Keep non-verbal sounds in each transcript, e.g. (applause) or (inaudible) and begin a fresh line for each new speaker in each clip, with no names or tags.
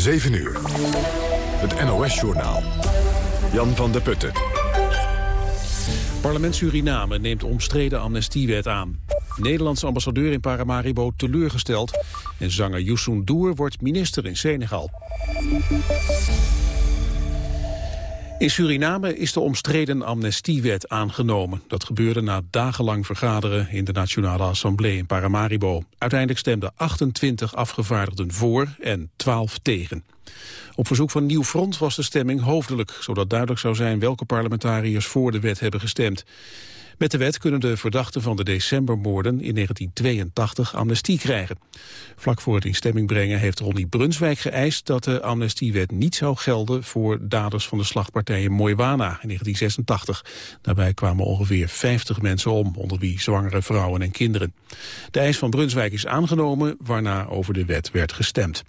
7 uur. Het NOS-journaal. Jan van der Putten.
Parlement Suriname neemt omstreden amnestiewet aan. Nederlandse ambassadeur in Paramaribo teleurgesteld. En zanger Youssou Doer wordt minister in Senegal. In Suriname is de omstreden amnestiewet aangenomen. Dat gebeurde na dagenlang vergaderen in de Nationale Assemblée in Paramaribo. Uiteindelijk stemden 28 afgevaardigden voor en 12 tegen. Op verzoek van Nieuw Front was de stemming hoofdelijk... zodat duidelijk zou zijn welke parlementariërs voor de wet hebben gestemd. Met de wet kunnen de verdachten van de decembermoorden in 1982 amnestie krijgen. Vlak voor het in stemming brengen heeft Ronnie Brunswijk geëist dat de amnestiewet niet zou gelden voor daders van de slagpartij in Moiwana in 1986. Daarbij kwamen ongeveer 50 mensen om, onder wie zwangere vrouwen en kinderen. De eis van Brunswijk is aangenomen, waarna over de wet werd gestemd.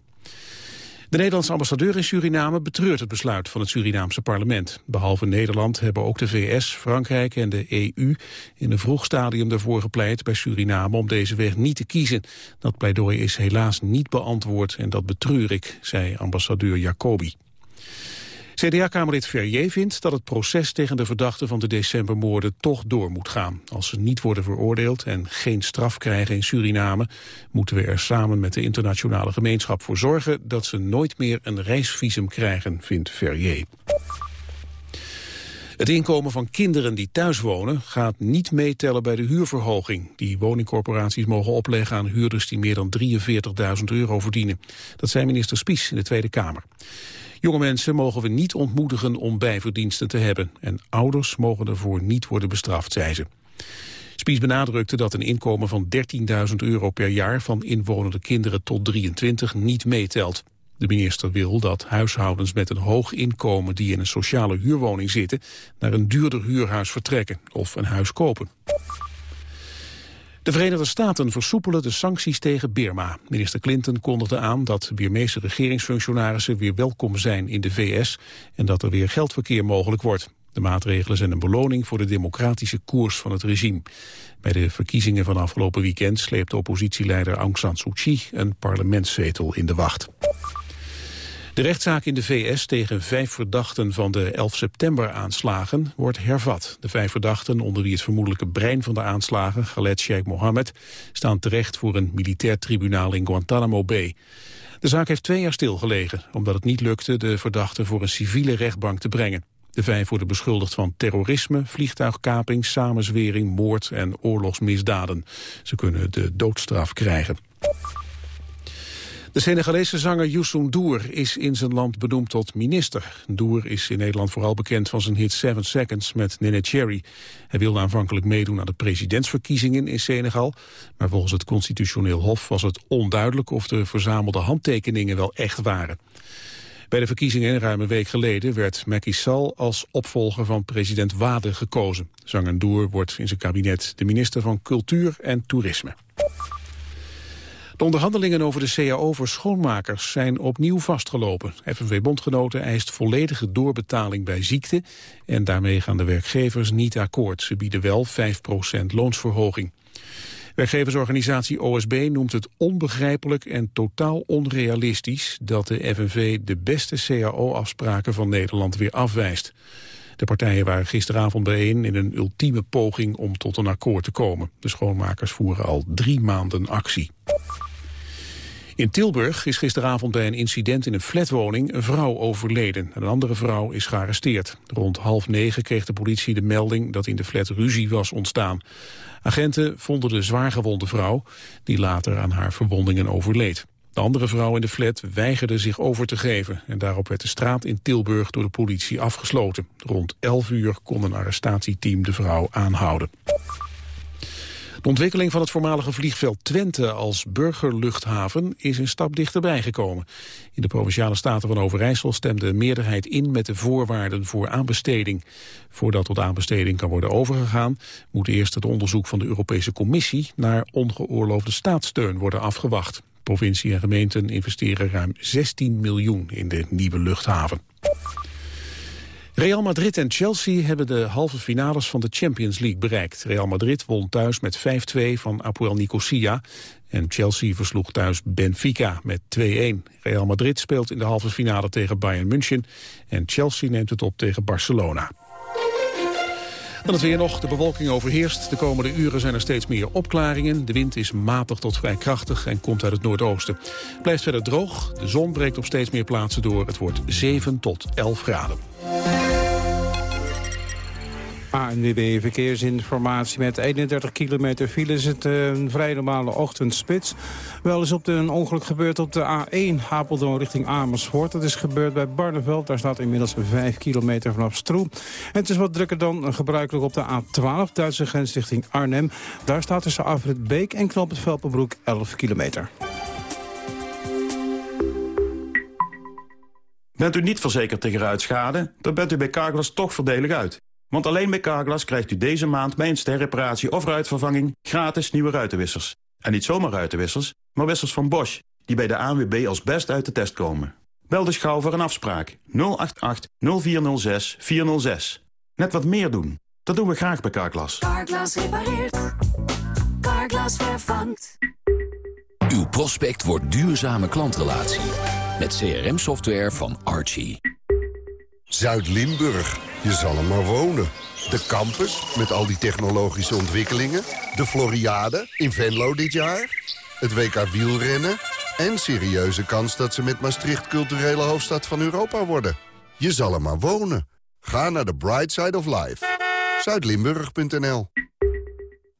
De Nederlandse ambassadeur in Suriname betreurt het besluit van het Surinaamse parlement. Behalve Nederland hebben ook de VS, Frankrijk en de EU in een vroeg stadium ervoor gepleit bij Suriname om deze weg niet te kiezen. Dat pleidooi is helaas niet beantwoord en dat betreur ik, zei ambassadeur Jacobi. CDA-kamerlid Verrier vindt dat het proces tegen de verdachten van de decembermoorden toch door moet gaan. Als ze niet worden veroordeeld en geen straf krijgen in Suriname, moeten we er samen met de internationale gemeenschap voor zorgen dat ze nooit meer een reisvisum krijgen, vindt Verrier. Het inkomen van kinderen die thuis wonen gaat niet meetellen bij de huurverhoging. Die woningcorporaties mogen opleggen aan huurders die meer dan 43.000 euro verdienen. Dat zei minister Spies in de Tweede Kamer. Jonge mensen mogen we niet ontmoedigen om bijverdiensten te hebben. En ouders mogen ervoor niet worden bestraft, zei ze. Spies benadrukte dat een inkomen van 13.000 euro per jaar van inwonende kinderen tot 23 niet meetelt. De minister wil dat huishoudens met een hoog inkomen die in een sociale huurwoning zitten naar een duurder huurhuis vertrekken of een huis kopen. De Verenigde Staten versoepelen de sancties tegen Birma. Minister Clinton kondigde aan dat Birmeese regeringsfunctionarissen weer welkom zijn in de VS en dat er weer geldverkeer mogelijk wordt. De maatregelen zijn een beloning voor de democratische koers van het regime. Bij de verkiezingen van afgelopen weekend sleept oppositieleider Aung San Suu Kyi een parlementszetel in de wacht. De rechtszaak in de VS tegen vijf verdachten van de 11 september-aanslagen wordt hervat. De vijf verdachten, onder wie het vermoedelijke brein van de aanslagen, Khaled Sheikh Mohammed, staan terecht voor een militair tribunaal in Guantanamo Bay. De zaak heeft twee jaar stilgelegen, omdat het niet lukte de verdachten voor een civiele rechtbank te brengen. De vijf worden beschuldigd van terrorisme, vliegtuigkaping, samenzwering, moord en oorlogsmisdaden. Ze kunnen de doodstraf krijgen. De Senegalese zanger Youssou N'Dour is in zijn land benoemd tot minister. N'Dour is in Nederland vooral bekend van zijn hit Seven Seconds met Nene Cherry. Hij wilde aanvankelijk meedoen aan de presidentsverkiezingen in Senegal. Maar volgens het constitutioneel hof was het onduidelijk of de verzamelde handtekeningen wel echt waren. Bij de verkiezingen ruim een week geleden werd Macky Sall als opvolger van president Wade gekozen. Zanger N'Dour wordt in zijn kabinet de minister van Cultuur en Toerisme. De onderhandelingen over de CAO voor schoonmakers zijn opnieuw vastgelopen. FNV-bondgenoten eist volledige doorbetaling bij ziekte... en daarmee gaan de werkgevers niet akkoord. Ze bieden wel 5% loonsverhoging. Werkgeversorganisatie OSB noemt het onbegrijpelijk en totaal onrealistisch... dat de FNV de beste CAO-afspraken van Nederland weer afwijst. De partijen waren gisteravond bijeen in een ultieme poging om tot een akkoord te komen. De schoonmakers voeren al drie maanden actie. In Tilburg is gisteravond bij een incident in een flatwoning een vrouw overleden. Een andere vrouw is gearresteerd. Rond half negen kreeg de politie de melding dat in de flat ruzie was ontstaan. Agenten vonden de zwaargewonde vrouw, die later aan haar verwondingen overleed. De andere vrouw in de flat weigerde zich over te geven... en daarop werd de straat in Tilburg door de politie afgesloten. Rond 11 uur kon een arrestatieteam de vrouw aanhouden. De ontwikkeling van het voormalige vliegveld Twente als burgerluchthaven is een stap dichterbij gekomen. In de Provinciale Staten van Overijssel stemde de meerderheid in met de voorwaarden voor aanbesteding. Voordat tot aanbesteding kan worden overgegaan, moet eerst het onderzoek van de Europese Commissie naar ongeoorloofde staatssteun worden afgewacht. Provincie en gemeenten investeren ruim 16 miljoen in de nieuwe luchthaven. Real Madrid en Chelsea hebben de halve finales van de Champions League bereikt. Real Madrid won thuis met 5-2 van Apoel Nicosia En Chelsea versloeg thuis Benfica met 2-1. Real Madrid speelt in de halve finale tegen Bayern München. En Chelsea neemt het op tegen Barcelona. Dan het weer nog. De bewolking overheerst. De komende uren zijn er steeds meer opklaringen. De wind is matig tot vrij krachtig en komt uit het noordoosten. Blijft verder droog. De zon breekt op steeds meer plaatsen door. Het wordt 7 tot 11 graden.
ANWB Verkeersinformatie met 31 kilometer file is het eh, een vrij normale ochtendspits. Wel is op de, een ongeluk gebeurd op de A1 Apeldoorn richting Amersfoort. Dat is gebeurd bij Barneveld. Daar staat inmiddels 5 kilometer vanaf Stroe. En het is wat drukker dan gebruikelijk op de A12 Duitse grens richting Arnhem. Daar staat tussen Afrit Beek en Knop het Velpenbroek 11 kilometer.
Bent u niet verzekerd tegen ruitschade? Dan bent u bij Carglass toch voordelig uit. Want alleen bij Carglass krijgt u deze maand bij een sterreparatie of ruitvervanging gratis nieuwe ruitenwissers. En niet zomaar ruitenwissers, maar wissers van Bosch, die bij de ANWB als best uit de test komen. Bel dus gauw voor een afspraak 088 0406 406. Net wat meer doen. Dat doen we graag bij Carglass.
Carglass repareert. Carglass vervangt.
Uw prospect wordt duurzame klantrelatie. Met CRM-software van Archie.
Zuid-Limburg. Je zal er maar wonen. De campus, met al die technologische ontwikkelingen. De Floriade in Venlo dit jaar. Het WK wielrennen. En serieuze kans dat ze met Maastricht culturele hoofdstad van Europa worden. Je zal er maar wonen. Ga naar de Bright Side of Life. Zuidlimburg.nl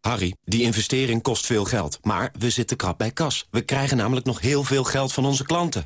Harry, die investering kost veel geld, maar we zitten krap bij kas. We krijgen namelijk nog heel veel geld van onze klanten.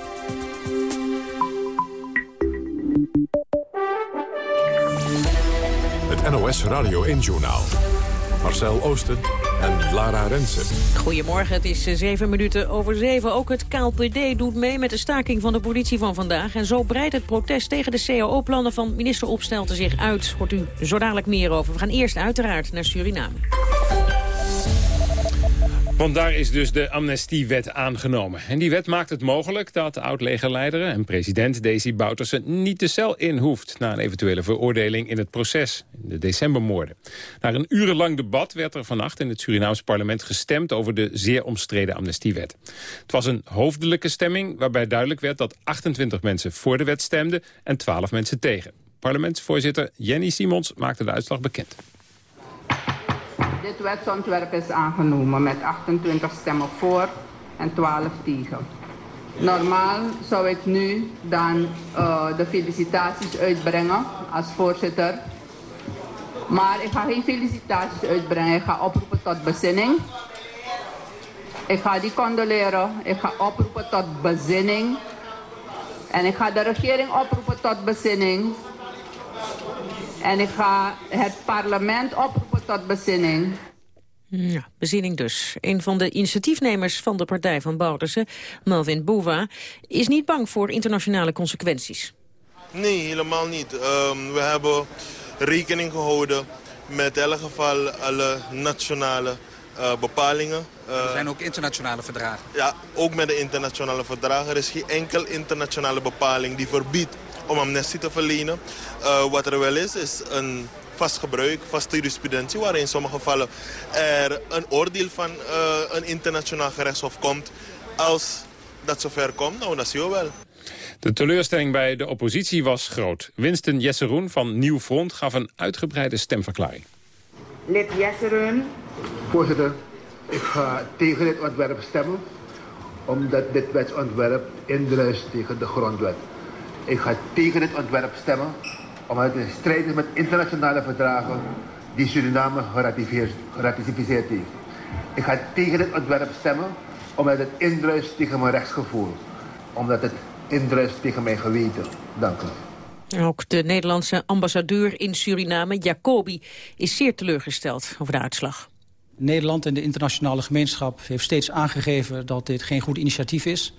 NOS Radio 1-journaal. Marcel Oosten en Lara Rensen.
Goedemorgen, het is eh, zeven minuten over zeven. Ook het KLPD doet mee met de staking van de politie van vandaag. En zo breidt het protest tegen de CAO-plannen van minister Opstelten zich uit. Hoort u zo dadelijk meer over. We gaan eerst uiteraard naar Suriname.
Want daar is dus de amnestiewet aangenomen. En die wet maakt het mogelijk dat oud-legerleider en president Desi Bouterse niet de cel in hoeft... na een eventuele veroordeling in het proces, in de decembermoorden. Na een urenlang debat werd er vannacht in het Surinaamse parlement gestemd... over de zeer omstreden amnestiewet. Het was een hoofdelijke stemming waarbij duidelijk werd dat 28 mensen voor de wet stemden... en 12 mensen tegen. Parlementsvoorzitter Jenny Simons maakte de uitslag bekend.
Dit wetsontwerp is aangenomen met 28 stemmen voor en 12 tegen. Normaal zou ik nu dan uh, de felicitaties uitbrengen als voorzitter. Maar ik ga geen felicitaties uitbrengen. Ik ga oproepen tot bezinning. Ik ga die condoleren. Ik ga oproepen tot bezinning. En ik ga de regering oproepen tot bezinning. En ik ga het parlement oproepen tot bezinning.
Ja, bezinning dus. Een van de initiatiefnemers van de partij van Bouterse, Melvin Bouva, is niet bang voor internationale consequenties.
Nee, helemaal niet. Um, we hebben rekening gehouden met in elk geval alle nationale uh, bepalingen.
Uh, er zijn ook internationale verdragen.
Ja, ook met de internationale verdragen. Er is geen enkel internationale bepaling die verbiedt om amnestie te verlenen. Uh, wat er wel is, is een vast gebruik, vaste jurisprudentie... waarin in sommige gevallen er een oordeel van uh, een internationaal gerechtshof komt... als dat zover komt, nou, dat zien we wel.
De teleurstelling bij de oppositie was groot. Winston Jesseroen van Nieuw Front gaf een uitgebreide stemverklaring.
Lid Jesseroen.
Voorzitter, ik ga tegen dit ontwerp stemmen... omdat dit wetsontwerp indruist tegen de grondwet. Ik ga tegen dit ontwerp stemmen omdat het in strijd is met internationale verdragen die Suriname geratificeerd heeft. Ik ga tegen dit ontwerp stemmen omdat het indruist tegen mijn rechtsgevoel. Omdat het indruist tegen mijn geweten. Dank u.
Ook de Nederlandse ambassadeur in Suriname, Jacobi, is zeer teleurgesteld over de uitslag.
Nederland en de internationale gemeenschap heeft steeds aangegeven dat dit geen goed initiatief is.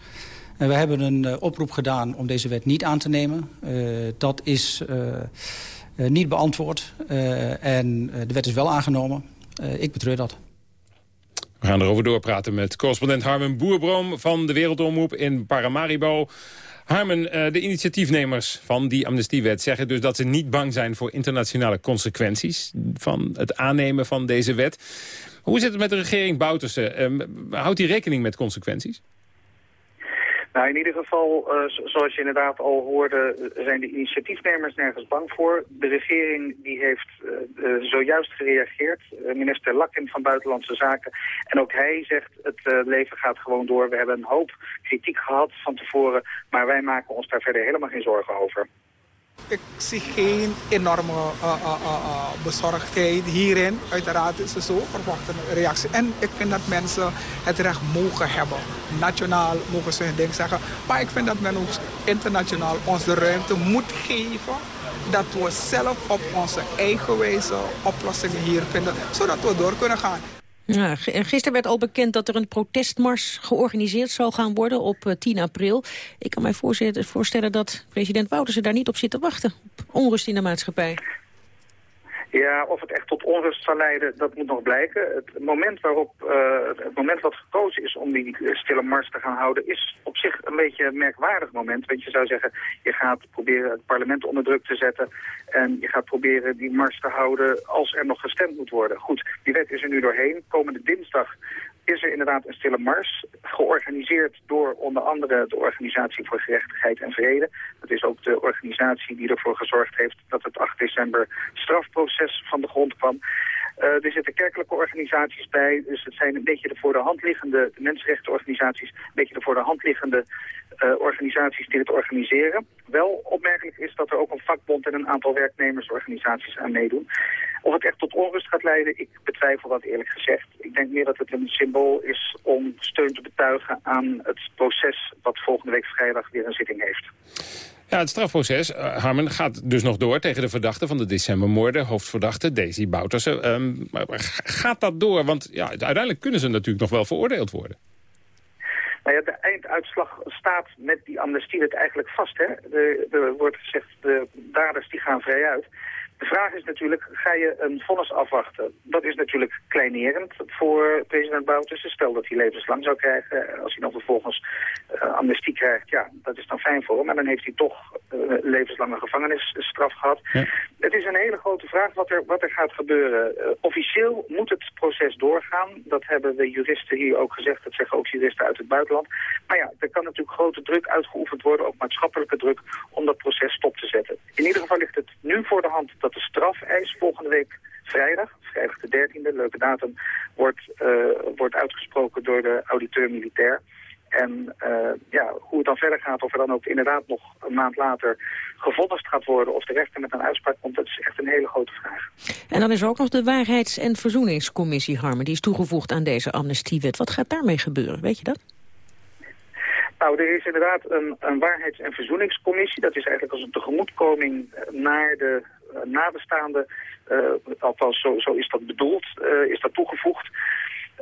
En we hebben een uh, oproep gedaan om deze wet niet aan te nemen. Uh, dat is uh, niet beantwoord. en de wet is wel aangenomen. ik betreur dat.
We gaan erover doorpraten met correspondent Harmen Boerbroom... van de Wereldomroep in Paramaribo. Harmen, de initiatiefnemers van die amnestiewet zeggen dus dat ze niet bang zijn voor internationale consequenties van het aannemen van deze wet. Hoe zit het met de regering Bouterse? Um, houdt die rekening met consequenties?
Nou, in ieder geval, uh, zoals je inderdaad al hoorde, zijn de initiatiefnemers nergens bang voor. De regering die heeft uh, zojuist gereageerd, minister Lakken van Buitenlandse Zaken. En ook hij zegt, het leven gaat gewoon door. We hebben een hoop kritiek gehad van tevoren, maar wij maken ons daar verder helemaal geen zorgen over.
Ik zie geen enorme uh, uh, uh, bezorgdheid hierin. Uiteraard is het zo, verwacht een reactie. En ik vind dat mensen het recht mogen hebben. Nationaal mogen ze hun ding zeggen. Maar ik vind dat men ook internationaal ons de ruimte moet geven dat we zelf op onze eigen wijze oplossingen hier vinden, zodat we door kunnen gaan.
Ja, gisteren werd al bekend dat er een protestmars georganiseerd zou gaan worden op 10 eh, april. Ik kan mij voorstellen dat president Bouterse daar niet op zit te wachten. Op onrust in de maatschappij.
Ja, of het echt tot onrust zal leiden, dat moet nog blijken. Het moment waarop, uh, het moment wat gekozen is om die stille mars te gaan houden, is op zich een beetje een merkwaardig moment. Want je zou zeggen, je gaat proberen het parlement onder druk te zetten en je gaat proberen die mars te houden als er nog gestemd moet worden. Goed, die wet is er nu doorheen. Komende dinsdag is er inderdaad een stille mars, georganiseerd door onder andere de Organisatie voor Gerechtigheid en Vrede. Dat is ook de organisatie die ervoor gezorgd heeft dat het 8 december strafproces van de grond kwam. Uh, er zitten kerkelijke organisaties bij, dus het zijn een beetje de voor de hand liggende de mensenrechtenorganisaties, een beetje de voor de hand liggende uh, organisaties die het organiseren. Wel opmerkelijk is dat er ook een vakbond en een aantal werknemersorganisaties aan meedoen. Of het echt tot onrust gaat leiden, ik betwijfel dat eerlijk gezegd. Ik denk meer dat het een symbool is om steun te betuigen aan het proces wat volgende week vrijdag weer een zitting heeft.
Ja, het strafproces, uh, Harmen, gaat dus nog door tegen de verdachte van de decembermoorden, hoofdverdachte Daisy Bouterse. Um, gaat dat door? Want ja, uiteindelijk kunnen ze natuurlijk nog wel veroordeeld worden.
Nou ja, de einduitslag staat met die amnestiewet eigenlijk vast. Hè? Er wordt gezegd, de daders die gaan vrij uit. De vraag is natuurlijk, ga je een vonnis afwachten? Dat is natuurlijk kleinerend voor president Bouterse. Stel dat hij levenslang zou krijgen. Als hij dan vervolgens uh, amnestie krijgt, ja, dat is dan fijn voor hem. Maar dan heeft hij toch uh, levenslange gevangenisstraf gehad. Ja. Het is een hele grote vraag wat er, wat er gaat gebeuren. Uh, officieel moet het proces doorgaan. Dat hebben de juristen hier ook gezegd. Dat zeggen ook juristen uit het buitenland. Maar ja, er kan natuurlijk grote druk uitgeoefend worden, ook maatschappelijke druk, om dat proces stop te zetten. In ieder geval ligt het nu voor de hand dat de strafeis volgende week vrijdag, vrijdag de 13e, leuke datum, wordt, uh, wordt uitgesproken door de auditeur militair. En uh, ja, hoe het dan verder gaat, of er dan ook inderdaad nog een maand later gevonnist gaat worden... of de rechter met een uitspraak komt, dat is echt een hele grote vraag.
En dan is er ook nog de Waarheids- en Verzoeningscommissie, Harmen... die is toegevoegd aan deze amnestiewet. Wat gaat daarmee gebeuren, weet je dat?
Nou, er is inderdaad een, een Waarheids- en Verzoeningscommissie. Dat is eigenlijk als een tegemoetkoming naar de nabestaanden. Uh, althans, zo, zo, is dat bedoeld, uh, is dat toegevoegd.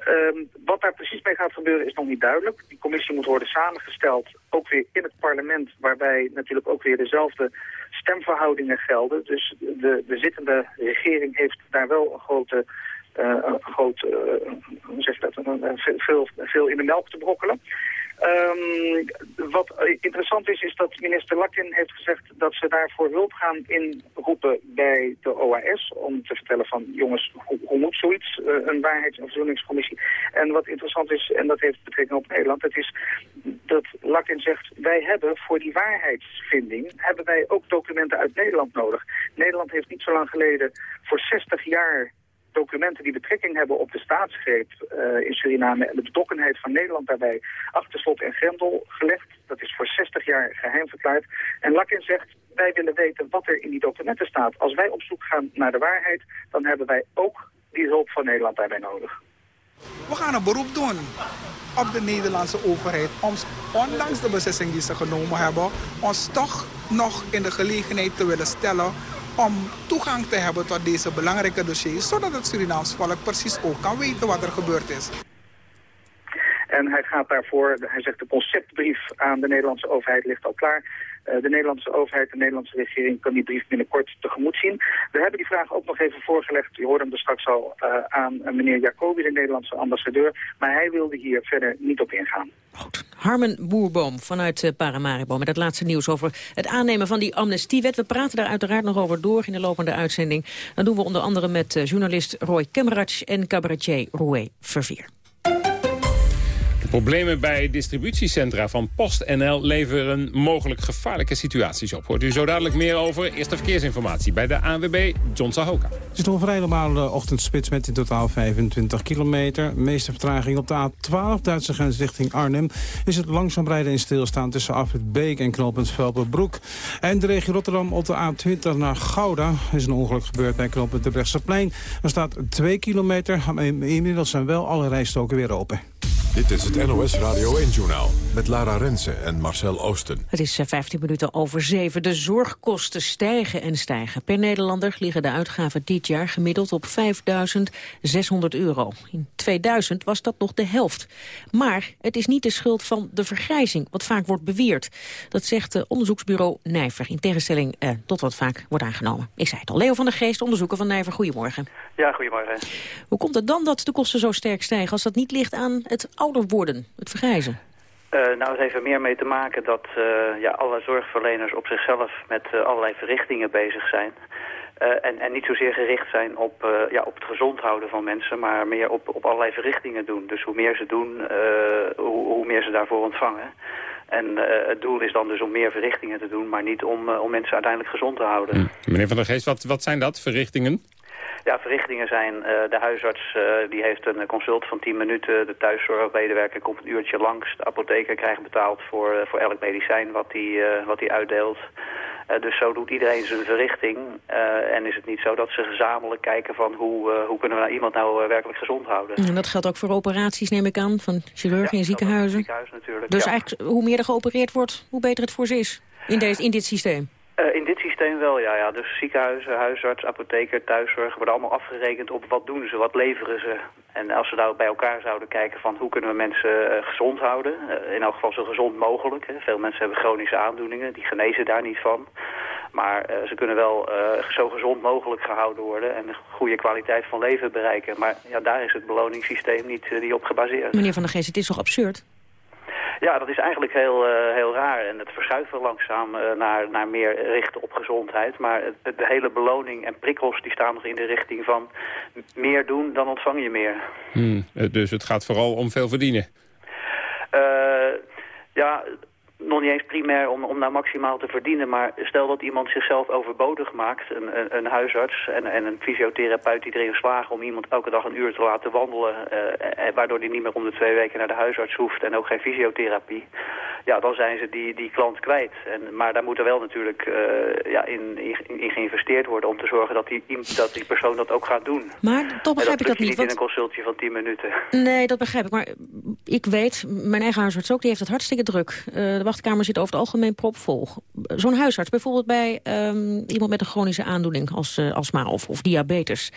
Um, wat daar precies mee gaat gebeuren is nog niet duidelijk. Die commissie moet worden samengesteld, ook weer in het parlement... waarbij natuurlijk ook weer dezelfde stemverhoudingen gelden. Dus de, de zittende regering heeft daar wel een grote... Een groot, hoe zeg je dat, veel, veel in de melk te brokkelen. Um, wat interessant is, is dat minister Lakin heeft gezegd dat ze daarvoor hulp gaan inroepen bij de OAS. Om te vertellen van, jongens, hoe, moet zoiets, uh, een waarheids- en verzoeningscommissie. En wat interessant is, en dat heeft betrekking op Nederland, het is dat Lakin zegt, wij hebben voor die waarheidsvinding, hebben wij ook documenten uit Nederland nodig. Nederland heeft niet zo lang geleden voor 60 jaar documenten die betrekking hebben op de staatsgreep uh, in Suriname en de betrokkenheid van Nederland daarbij achter slot en grendel gelegd. Dat is voor 60 jaar geheim verklaard. En Lakin zegt, wij willen weten wat er in die documenten staat. Als wij op zoek gaan naar de waarheid, dan hebben wij ook die hulp van Nederland daarbij nodig.
We gaan een beroep doen op de Nederlandse overheid om, ondanks de beslissing die ze genomen hebben, ons toch nog in de gelegenheid te willen stellen om toegang te hebben tot deze belangrijke dossiers... zodat het Surinaams volk precies ook kan weten wat er gebeurd is.
En hij gaat daarvoor, hij zegt de conceptbrief aan de Nederlandse overheid ligt al klaar. Uh, de Nederlandse overheid, de Nederlandse regering kan die brief binnenkort tegemoet zien. We hebben die vraag ook nog even voorgelegd. Je hoorde hem er straks al uh, aan uh, meneer Jacobi, de Nederlandse ambassadeur. Maar hij wilde hier verder niet op ingaan.
Goed. Harmen Boerboom vanuit Paramaribo met het laatste nieuws over het aannemen van die amnestiewet. We praten daar uiteraard nog over door in de lopende uitzending. Dat doen we onder andere met journalist Roy Kemmerach en cabaretier Roué Verveer.
Problemen bij distributiecentra van PostNL leveren mogelijk gevaarlijke situaties op. Hoort u zo dadelijk meer over. Eerste verkeersinformatie bij de ANWB, John Sahoka.
Het is nog een vrij normale ochtendspits met in totaal 25 kilometer. Meeste vertraging op de A12, Duitse grens richting Arnhem... is het langzaam rijden in stilstaan tussen Afrit Beek en knooppunt Velpenbroek. En de regio Rotterdam op de A20 naar Gouda. Is een ongeluk gebeurd bij knooppunt de. Er staat 2 kilometer, inmiddels zijn wel alle rijstoken weer open.
Dit is het NOS Radio 1-journaal met Lara Rensen en Marcel Oosten.
Het is 15 minuten over 7. De zorgkosten stijgen en stijgen. Per Nederlander liggen de uitgaven dit jaar gemiddeld op 5.600 euro. In 2000 was dat nog de helft. Maar het is niet de schuld van de vergrijzing, wat vaak wordt beweerd. Dat zegt het onderzoeksbureau Nijver, in tegenstelling eh, tot wat vaak wordt aangenomen. Ik zei het al, Leo van der Geest, onderzoeker van Nijver. Goedemorgen.
Ja, goedemorgen.
Hoe komt het dan dat de kosten zo sterk stijgen als dat niet ligt aan het ouder worden, het vergrijzen?
Uh, nou, het heeft er meer mee te maken dat uh, ja, alle zorgverleners op zichzelf met uh, allerlei verrichtingen bezig zijn. en, en niet zozeer gericht zijn op, ja, op het gezond houden van mensen, maar meer op, op allerlei verrichtingen doen. Dus hoe meer ze doen, hoe, hoe meer ze daarvoor ontvangen. En het doel is dan dus om meer verrichtingen te doen, maar niet om, om mensen uiteindelijk gezond te houden.
Hm. Meneer Van der Geest, wat, wat zijn dat, verrichtingen?
Ja, verrichtingen zijn, uh, de huisarts uh, die heeft een consult van 10 minuten. De thuiszorgmedewerker komt een uurtje langs. De apotheker krijgt betaald voor, uh, voor elk medicijn wat hij wat die uitdeelt. dus zo doet iedereen zijn verrichting. en is het niet zo dat ze gezamenlijk kijken van hoe, hoe kunnen we nou iemand nou werkelijk gezond houden.
En dat geldt ook voor operaties neem ik aan, van chirurgen
ja,
in ziekenhuizen?
Ziekenhuis natuurlijk.
Dus
ja.
eigenlijk hoe meer er geopereerd wordt, hoe beter het voor ze is in, deze, in dit systeem?
Uh, in dit systeem wel, ja, ja. Dus ziekenhuizen, huisarts, apotheker, thuiszorg worden allemaal afgerekend op wat doen ze, wat leveren ze. En als we nou bij elkaar zouden kijken van hoe kunnen we mensen uh, gezond houden, uh, in elk geval zo gezond mogelijk. Hè. Veel mensen hebben chronische aandoeningen, die genezen daar niet van. Maar ze kunnen wel zo gezond mogelijk gehouden worden en een goede kwaliteit van leven bereiken. Maar ja, daar is het beloningssysteem niet, niet op gebaseerd.
Meneer Van der Geest, het is toch absurd?
Ja, dat is eigenlijk heel, uh, heel raar. En het verschuift wel langzaam uh, naar, naar meer richten op gezondheid. Maar het, de hele beloning en prikkels die staan nog in de richting van meer doen, dan ontvang je meer.
Hmm, dus het gaat vooral om veel verdienen?
Ja, nog niet eens primair om, om nou maximaal te verdienen. Maar stel dat iemand zichzelf overbodig maakt, een, een, een huisarts en, en een fysiotherapeut die erin slagen om iemand elke dag een uur te laten wandelen. Uh, waardoor hij niet meer om de twee weken naar de huisarts hoeft en ook geen fysiotherapie. Ja, dan zijn ze die, die klant kwijt. En, maar daar moet er wel natuurlijk uh, ja, in, in, in, geïnvesteerd worden om te zorgen dat die, dat die persoon dat ook gaat doen.
Maar toch begrijp
ik
dat niet.
niet
want...
in een consultje van 10 minuten.
Nee, dat begrijp ik. Maar ik weet, mijn eigen huisarts ook, die heeft het hartstikke druk. Uh, de wachtkamer zit over het algemeen propvol. Zo'n huisarts, bijvoorbeeld bij um, iemand met een chronische aandoening als uh, astma of, of diabetes.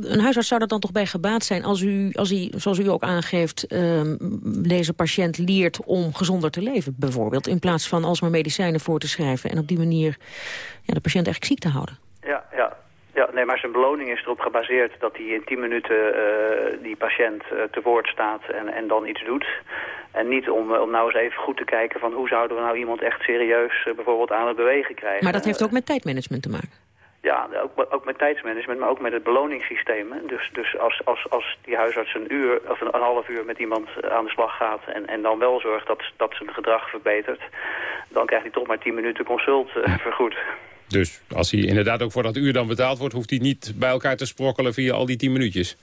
Een huisarts zou er dan toch bij gebaat zijn als u, als hij, zoals u ook aangeeft, um, deze patiënt leert om gezonder te leven, bijvoorbeeld. In plaats van alsmaar medicijnen voor te schrijven en op die manier ja, de patiënt eigenlijk ziek te houden.
Ja, ja. Ja, nee, maar zijn beloning is erop gebaseerd dat hij in 10 minuten uh, die patiënt uh, te woord staat en, en dan iets doet. En niet om, om nou eens even goed te kijken van hoe zouden we nou iemand echt serieus uh, bijvoorbeeld aan het bewegen krijgen.
Maar dat heeft ook met tijdmanagement te maken.
Ja, ook, ook met tijdsmanagement, maar ook met het beloningssysteem. Dus, dus als, als, als die huisarts een uur of een, een half uur met iemand aan de slag gaat en, en dan wel zorgt dat, dat zijn gedrag verbetert, dan krijgt hij toch maar 10 minuten consult vergoed.
Dus als hij inderdaad ook voor dat uur dan betaald wordt... hoeft hij niet bij elkaar te sprokkelen via al die tien minuutjes?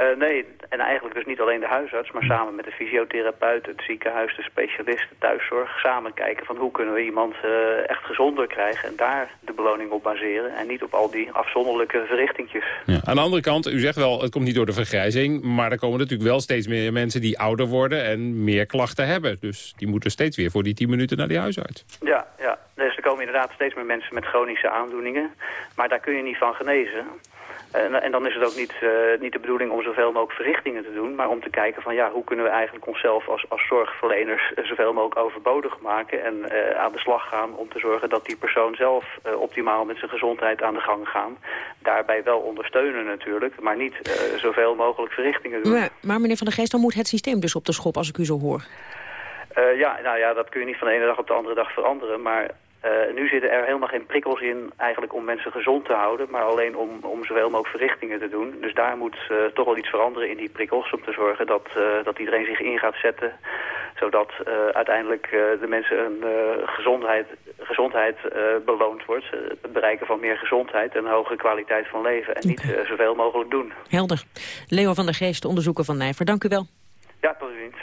Uh, nee, en eigenlijk dus niet alleen de huisarts... maar samen met de fysiotherapeut, het ziekenhuis, de specialist, de thuiszorg... samen kijken van hoe kunnen we iemand uh, echt gezonder krijgen... en daar de beloning op baseren... en niet op al die afzonderlijke verrichtingjes.
Ja, aan de andere kant, u zegt wel, het komt niet door de vergrijzing... maar er komen natuurlijk wel steeds meer mensen die ouder worden... en meer klachten hebben. Dus die moeten steeds weer voor die tien minuten naar die huisarts.
Ja, ja. Dus er komen inderdaad steeds meer mensen met chronische aandoeningen. Maar daar kun je niet van genezen. En, en dan is het ook niet, eh, niet de bedoeling om zoveel mogelijk verrichtingen te doen, maar om te kijken van ja, hoe kunnen we eigenlijk onszelf als, als zorgverleners eh, (laughs) zoveel mogelijk overbodig maken en eh, aan de slag gaan om te zorgen dat die persoon zelf optimaal met zijn gezondheid aan de gang gaan. Daarbij wel ondersteunen natuurlijk, maar niet zoveel mogelijk verrichtingen doen.
Maar, maar meneer Van der Geest, dan moet het systeem dus op de schop als ik u zo hoor.
ja, nou ja, dat kun je niet van de ene dag op de andere dag veranderen, maar uh, nu zitten er helemaal geen prikkels in eigenlijk om mensen gezond te houden, maar alleen om, om zoveel mogelijk verrichtingen te doen. Dus daar moet uh, toch wel iets veranderen in die prikkels om te zorgen dat, uh, dat iedereen zich in gaat zetten, zodat uiteindelijk de mensen een gezondheid, gezondheid beloond wordt. het bereiken van meer gezondheid en een hogere kwaliteit van leven en niet zoveel mogelijk doen.
Helder. Leo van der Geest, onderzoeker van Nijver, dank u wel.
Ja, tot ziens.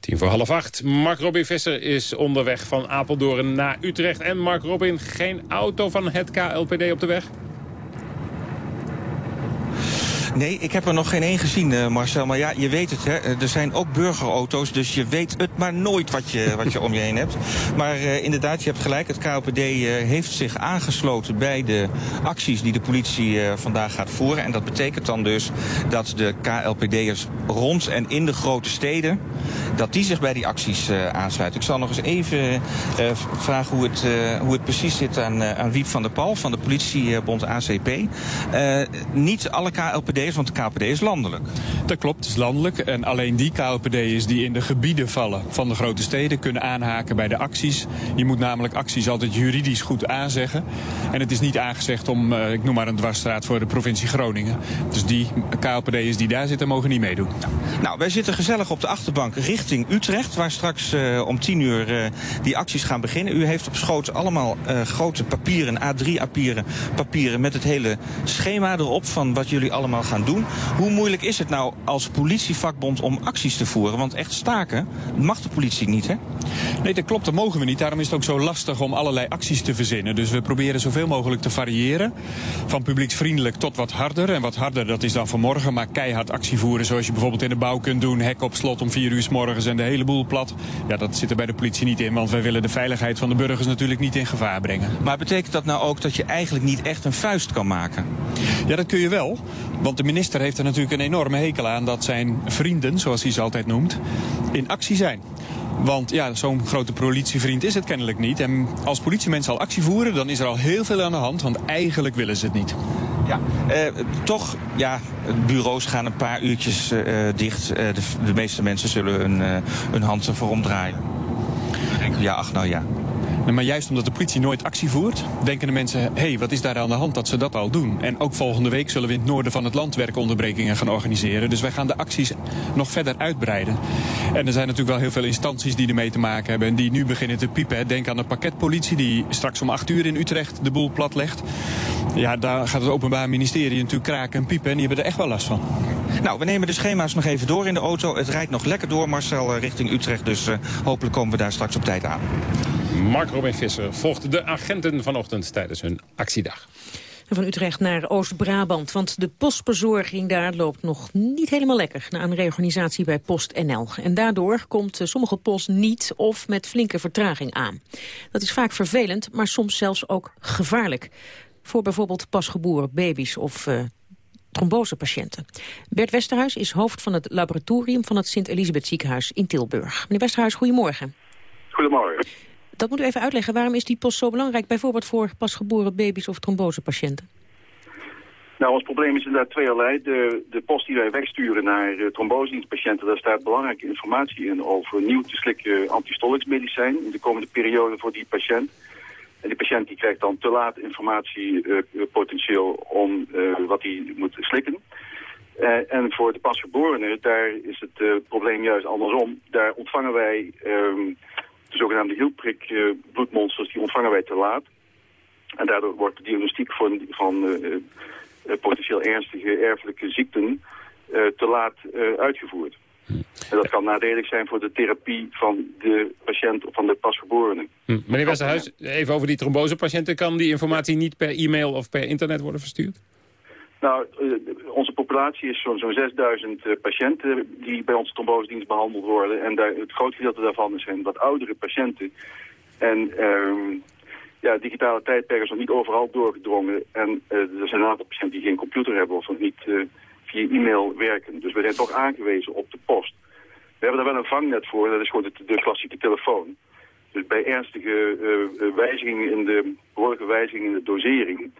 Tien voor half acht. Mark Robin Visser is onderweg van Apeldoorn naar Utrecht. En Mark Robin, geen auto van het KLPD op de weg?
Nee, ik heb er nog geen één gezien, uh, Marcel. Maar ja, je weet het, hè. Er zijn ook burgerauto's, dus je weet het maar nooit wat je, wat je om je heen hebt. Maar uh, inderdaad, je hebt gelijk. Het KLPD eh, heeft zich aangesloten bij de acties die de politie vandaag gaat voeren. En dat betekent dan dus dat de KLPD'ers rond en in de grote steden... dat die zich bij die acties aansluiten. Ik zal nog eens even vragen hoe het, hoe het precies zit aan, aan Wiep van der Pal... van de politiebond ACP. niet alle KLPD want de KLPD is landelijk.
Dat klopt, het is landelijk. En alleen die KLPD'ers die in de gebieden vallen van de grote steden... kunnen aanhaken bij de acties. Je moet namelijk acties altijd juridisch goed aanzeggen. En het is niet aangezegd om, uh, ik noem maar een dwarsstraat voor de provincie Groningen. Dus die KLPD'ers die daar zitten mogen niet meedoen.
Nou, wij zitten gezellig op de achterbank richting Utrecht... waar straks uh, om 10 uur uh, die acties gaan beginnen. U heeft op schoot allemaal grote papieren, A3-papieren papieren... met het hele schema erop van wat jullie allemaal gaan gaan doen. Hoe moeilijk is het nou als politievakbond om acties te voeren? Want echt staken mag de politie niet, hè?
Nee, dat klopt, dat mogen we niet. Daarom is het ook zo lastig om allerlei acties te verzinnen. Dus we proberen zoveel mogelijk te variëren. Van publieksvriendelijk tot wat harder. En wat harder, dat is dan vanmorgen. Maar keihard actie voeren, zoals je bijvoorbeeld in de bouw kunt doen. Hek op slot om vier uur s morgens en de hele boel plat. Ja, dat zit er bij de politie niet in. Want wij willen de veiligheid van de burgers natuurlijk niet in gevaar brengen.
Maar betekent dat nou ook dat je eigenlijk niet echt een vuist kan maken?
Ja, dat kun je wel. Want de minister heeft er natuurlijk een enorme hekel aan dat zijn vrienden, zoals hij ze altijd noemt, in actie zijn. Want ja, zo'n grote politievriend is het kennelijk niet. En als politiemensen al actie voeren, dan is er al heel veel aan de hand. Want eigenlijk willen ze het niet.
Ja, eh, toch, ja, bureaus gaan een paar uurtjes eh, dicht. Eh, de, de, meeste mensen zullen hun, uh, hun hand ervoor omdraaien. Ja, ach nou ja.
Maar juist omdat de politie nooit actie voert, denken de mensen... hé, hey, wat is daar aan de hand dat ze dat al doen? En ook volgende week zullen we in het noorden van het land werkonderbrekingen gaan organiseren. Dus wij gaan de acties nog verder uitbreiden. En er zijn natuurlijk wel heel veel instanties die ermee te maken hebben... en die nu beginnen te piepen. Denk aan de pakketpolitie die straks om acht uur in Utrecht de boel platlegt. Ja, daar gaat het Openbaar Ministerie natuurlijk kraken en piepen... en die hebben er echt wel last van.
Nou, we nemen de schema's nog even door in de auto. Het rijdt nog lekker door, Marcel, eh, richting Utrecht. Dus uh, hopelijk komen we daar straks op tijd aan.
Mark Robin Visser volgt de agenten vanochtend tijdens hun actiedag.
Van Utrecht naar Oost-Brabant, want de postbezorging daar loopt nog niet helemaal lekker... na een reorganisatie bij PostNL. En daardoor komt sommige post niet of met flinke vertraging aan. Dat is vaak vervelend, maar soms zelfs ook gevaarlijk. Voor bijvoorbeeld pasgeboren baby's of uh, trombosepatiënten. Bert Westerhuis is hoofd van het laboratorium van het Sint-Elisabeth ziekenhuis in Tilburg. Meneer Westerhuis, goedemorgen.
Goedemorgen.
Dat moet u even uitleggen. Waarom is die post zo belangrijk? Bijvoorbeeld voor pasgeboren baby's of trombosepatiënten?
Nou, ons probleem is inderdaad tweeërlei. De, de post die wij wegsturen naar uh, daar staat belangrijke informatie in over nieuw te slikken medicijn in de komende periode voor die patiënt. En die patiënt die krijgt dan te laat informatie uh, potentieel om wat hij moet slikken. en voor de pasgeborenen, daar is het probleem juist andersom. Daar ontvangen wij... Um, de zogenaamde hielprik uh, bloedmonsters, die ontvangen wij te laat. En daardoor wordt de diagnostiek van, van uh, potentieel ernstige erfelijke ziekten te laat uitgevoerd. En dat kan nadelig zijn voor de therapie van de patiënt of van de pasgeborene.
Hm. Meneer Westerhuis, even over die trombosepatiënten. Kan die informatie niet per e-mail of per internet worden verstuurd?
Nou, onze populatie is zo'n zo 6000 uh, patiënten die bij onze trombosedienst behandeld worden. En daar, het grootste gedeelte daarvan zijn wat oudere patiënten. En uh, ja, digitale tijdperk is nog niet overal doorgedrongen. En eh, er zijn een aantal patiënten die geen computer hebben of nog niet eh, via e-mail werken. Dus we zijn toch aangewezen op de post. We hebben daar wel een vangnet voor, dat is gewoon de, klassieke telefoon. Dus bij ernstige wijzigingen in de, behoorlijke wijzigingen in de dosering...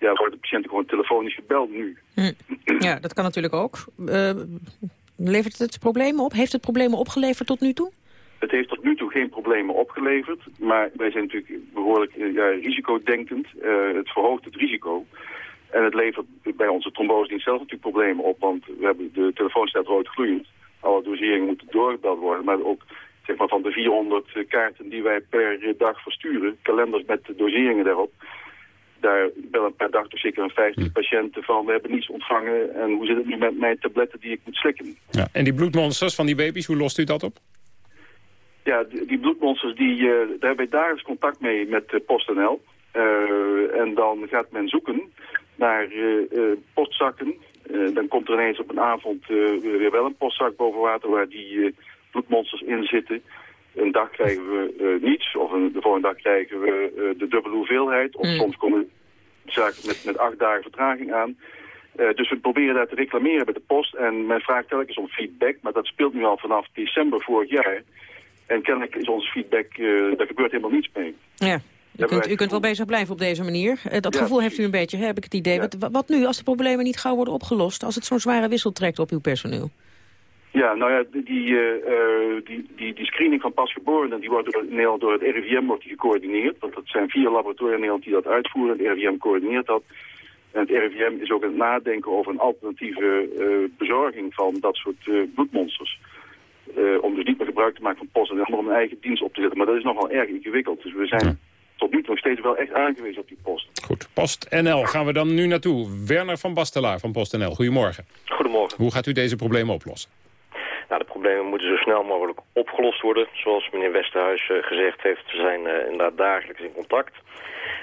Ja, worden de patiënten gewoon telefonisch gebeld nu.
Hm. Ja, dat kan natuurlijk ook. Uh, levert het problemen op? Heeft het problemen opgeleverd tot nu toe?
Het heeft tot nu toe geen problemen opgeleverd. Maar wij zijn natuurlijk behoorlijk ja, risicodenkend. Uh, het verhoogt het risico. En het levert bij onze trombosedienst zelf natuurlijk problemen op. Want we hebben de telefoon staat rood gloeiend. Alle doseringen moeten doorgebeld worden. Maar ook zeg maar, van de 400 kaarten die wij per dag versturen, kalenders met doseringen daarop, daar bellen per dag toch zeker een 50 hm. patiënten van, we hebben niets ontvangen en hoe zit het nu met mijn tabletten die ik moet slikken.
Ja. En die bloedmonsters van die baby's, hoe lost u dat op?
Ja, die, die bloedmonsters, die, uh, daar hebben wij dagelijks contact mee met uh, PostNL. Uh, en dan gaat men zoeken naar postzakken. dan komt er ineens op een avond weer wel een postzak boven water waar die bloedmonsters in zitten. Een dag krijgen we uh, niets, of een, de volgende dag krijgen we uh, de dubbele hoeveelheid. Of mm. soms komen zaken met, met acht dagen vertraging aan. Uh, dus we proberen daar te reclameren bij de post. En men vraagt telkens om feedback, maar dat speelt nu al vanaf december vorig jaar. En kennelijk is onze feedback, daar gebeurt helemaal niets mee.
Ja. U kunt, u kunt wel bezig blijven op deze manier. dat gevoel heeft u een beetje, heb ik het idee. Wat, wat nu als de problemen niet gauw worden opgelost? Als het zo'n zware wissel trekt op uw personeel?
Ja, nou ja, die, uh, die, die, die screening van pasgeborenen, die wordt door, Nederland door het RIVM wordt die gecoördineerd. Want dat zijn vier laboratoria in Nederland die dat uitvoeren. Het RIVM coördineert dat. En het RIVM is ook aan het nadenken over een alternatieve uh, bezorging van dat soort uh, bloedmonsters. om dus niet meer gebruik te maken van post en om een eigen dienst op te zetten. Maar dat is nogal erg ingewikkeld. Dus we zijn tot nu toe nog steeds wel echt aangewezen op die post.
Goed, PostNL gaan we dan nu naartoe. Werner van Bastelaar van PostNL, goedemorgen.
Goedemorgen.
Hoe gaat u deze problemen oplossen?
Nou, de problemen moeten zo snel mogelijk opgelost worden. Zoals meneer Westerhuis uh, gezegd heeft, we zijn uh, inderdaad dagelijks in contact.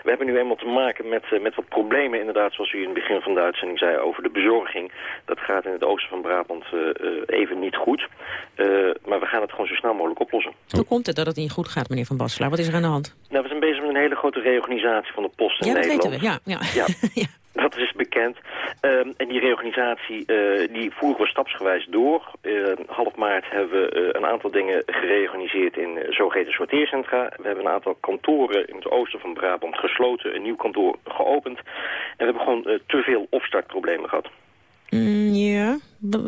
We hebben nu eenmaal te maken met, uh, met wat problemen, inderdaad, zoals u in het begin van de uitzending zei, over de bezorging. Dat gaat in het oosten van Brabant even niet goed. maar we gaan het gewoon zo snel mogelijk oplossen.
Hoe komt het dat het niet goed gaat, meneer Van Basselaar? Wat is er aan de hand?
Nou, we zijn bezig met een hele grote reorganisatie van de post in
ja,
Nederland.
Ja, dat weten we. Ja, ja.
ja. (laughs) Dat is bekend. Um, en die reorganisatie uh, die voeren we stapsgewijs door. Uh, half maart hebben we uh, een aantal dingen gereorganiseerd in zogeheten sorteercentra. We hebben een aantal kantoren in het oosten van Brabant gesloten, een nieuw kantoor geopend. En we hebben gewoon te veel opstartproblemen gehad.
Mm, ja,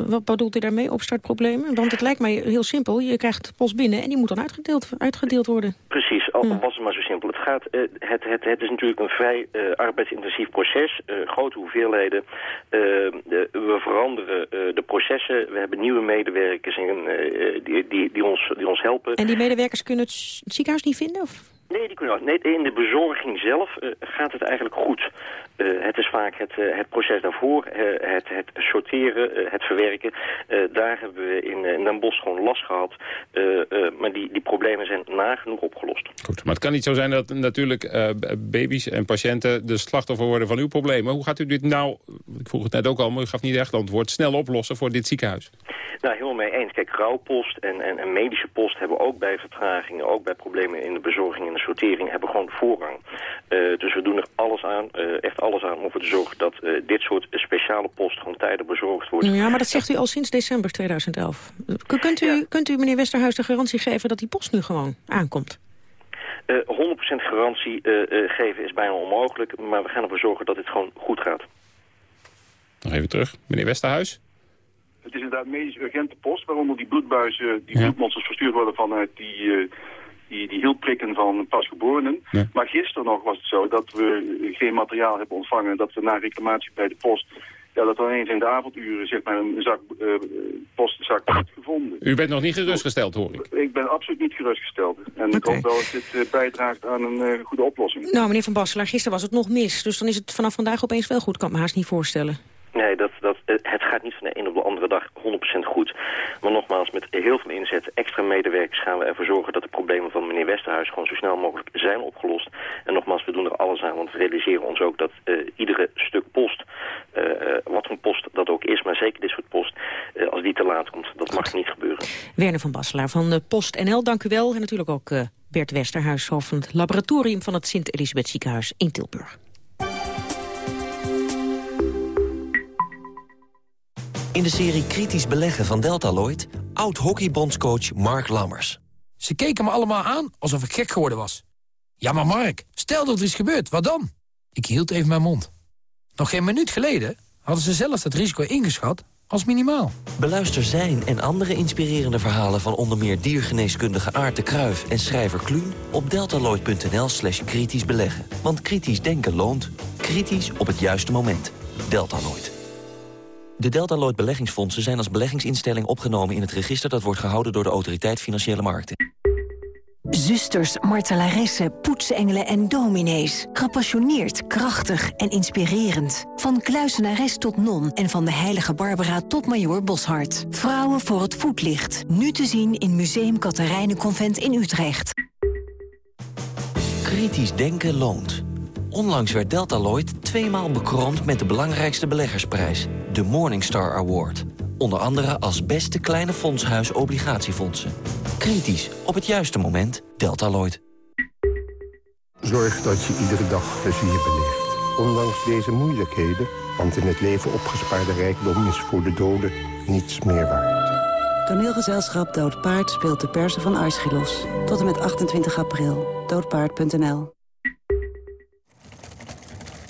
wat bedoelt u daarmee, opstartproblemen? Want het lijkt mij heel simpel. Je krijgt post binnen en die moet dan uitgedeeld, uitgedeeld worden.
Precies, al mm. was het maar zo simpel. Het, gaat, uh, het, het, het is natuurlijk een vrij uh, arbeidsintensief proces. Uh, grote hoeveelheden. De, we veranderen de processen. We hebben nieuwe medewerkers in, die, die, die, ons, die ons helpen.
En die medewerkers kunnen het ziekenhuis niet vinden? Of?
Nee, die kunnen nee, in de bezorging zelf uh, gaat het eigenlijk goed. Uh, het is vaak het, uh, het proces daarvoor, het, het sorteren, het verwerken. daar hebben we in, in Den Bosch gewoon last gehad. maar die, die problemen zijn nagenoeg opgelost.
Goed, maar het kan niet zo zijn dat natuurlijk baby's en patiënten de slachtoffer worden van uw problemen. Hoe gaat u dit nou, ik vroeg het net ook al, maar u gaf niet echt antwoord, snel oplossen voor dit ziekenhuis?
Nou, helemaal mee eens. Kijk, rouwpost en, en, en medische post hebben ook bij vertragingen, ook bij problemen in de bezorging en de sortering, hebben gewoon voorrang. Uh, dus we doen er alles aan, uh, echt alles aan, om ervoor te zorgen dat uh, dit soort speciale post gewoon tijdig bezorgd wordt.
Ja, maar dat zegt u al sinds december 2011. Kunt u, ja. kunt u meneer Westerhuis de garantie geven dat die post nu gewoon aankomt?
100% garantie geven is bijna onmogelijk, maar we gaan ervoor zorgen dat dit gewoon goed gaat.
Nog even terug, meneer Westerhuis.
Het is inderdaad medisch urgente post, waaronder die bloedbuizen, die ja. bloedmonsters verstuurd worden vanuit die, uh, die, die hielprikken van pasgeborenen. Ja. Maar gisteren nog was het zo dat we geen materiaal hebben ontvangen, dat we na reclamatie bij de post ja, dat er ineens in de avonduren zeg maar, een zak, uh, postzak wordt gevonden.
U bent nog niet gerustgesteld, hoor ik.
Ik ben absoluut niet gerustgesteld. En okay. ik hoop wel dat dit uh, bijdraagt aan een uh, goede oplossing.
Nou, meneer Van Basselaar, gisteren was het nog mis. Dus dan is het vanaf vandaag opeens wel goed. Ik kan me haast niet voorstellen.
Nee, dat, dat, het gaat niet van de een op de andere dag 100% goed. Maar nogmaals, met heel veel inzet, extra medewerkers gaan we ervoor zorgen dat de problemen van meneer Westerhuis gewoon zo snel mogelijk zijn opgelost. En nogmaals, we doen er alles aan, want we realiseren ons ook dat uh, iedere stuk post, uh, wat voor post dat ook is, maar zeker dit soort post, uh, als die te laat komt, dat mag niet gebeuren.
Werner van Basselaar van Post NL, dank u wel. En natuurlijk ook Bert Westerhuis, hoofd van het laboratorium van het Sint-Elisabeth ziekenhuis in Tilburg.
In de serie Kritisch Beleggen van Deltaloid... oud-hockeybondscoach Mark Lammers.
Ze keken me allemaal aan alsof ik gek geworden was. Ja, maar Mark, stel dat er iets gebeurt, wat dan? Ik hield even mijn mond. Nog geen minuut geleden hadden ze zelf het risico ingeschat als minimaal.
Beluister zijn en andere inspirerende verhalen... van onder meer diergeneeskundige Aart de Kruif en schrijver Kluun... op deltaloid.nl slash kritisch beleggen. Want kritisch denken loont. Kritisch op het juiste moment. Deltaloid. De Deltaloid beleggingsfondsen zijn als beleggingsinstelling opgenomen... in het register dat wordt gehouden door de Autoriteit Financiële Markten.
Zusters, martelaressen, poetsengelen en dominees. Gepassioneerd, krachtig en inspirerend. Van kluisenares tot non en van de heilige Barbara tot Major Boshart. Vrouwen voor het voetlicht. Nu te zien in Museum Katharijnenconvent in Utrecht.
Kritisch denken loont. Onlangs werd Deltaloid tweemaal bekroond met de belangrijkste beleggersprijs. De Morningstar Award. Onder andere als beste kleine fondshuis obligatiefondsen. Kritisch, op het juiste moment, Deltaloid.
Zorg dat je iedere dag plezier beleeft. Ondanks deze moeilijkheden, want in het leven opgespaarde rijkdom is voor de doden niets meer waard.
Toneelgezelschap Dood Paard speelt de persen van Aeschylos. Tot en met 28 april. Doodpaard.nl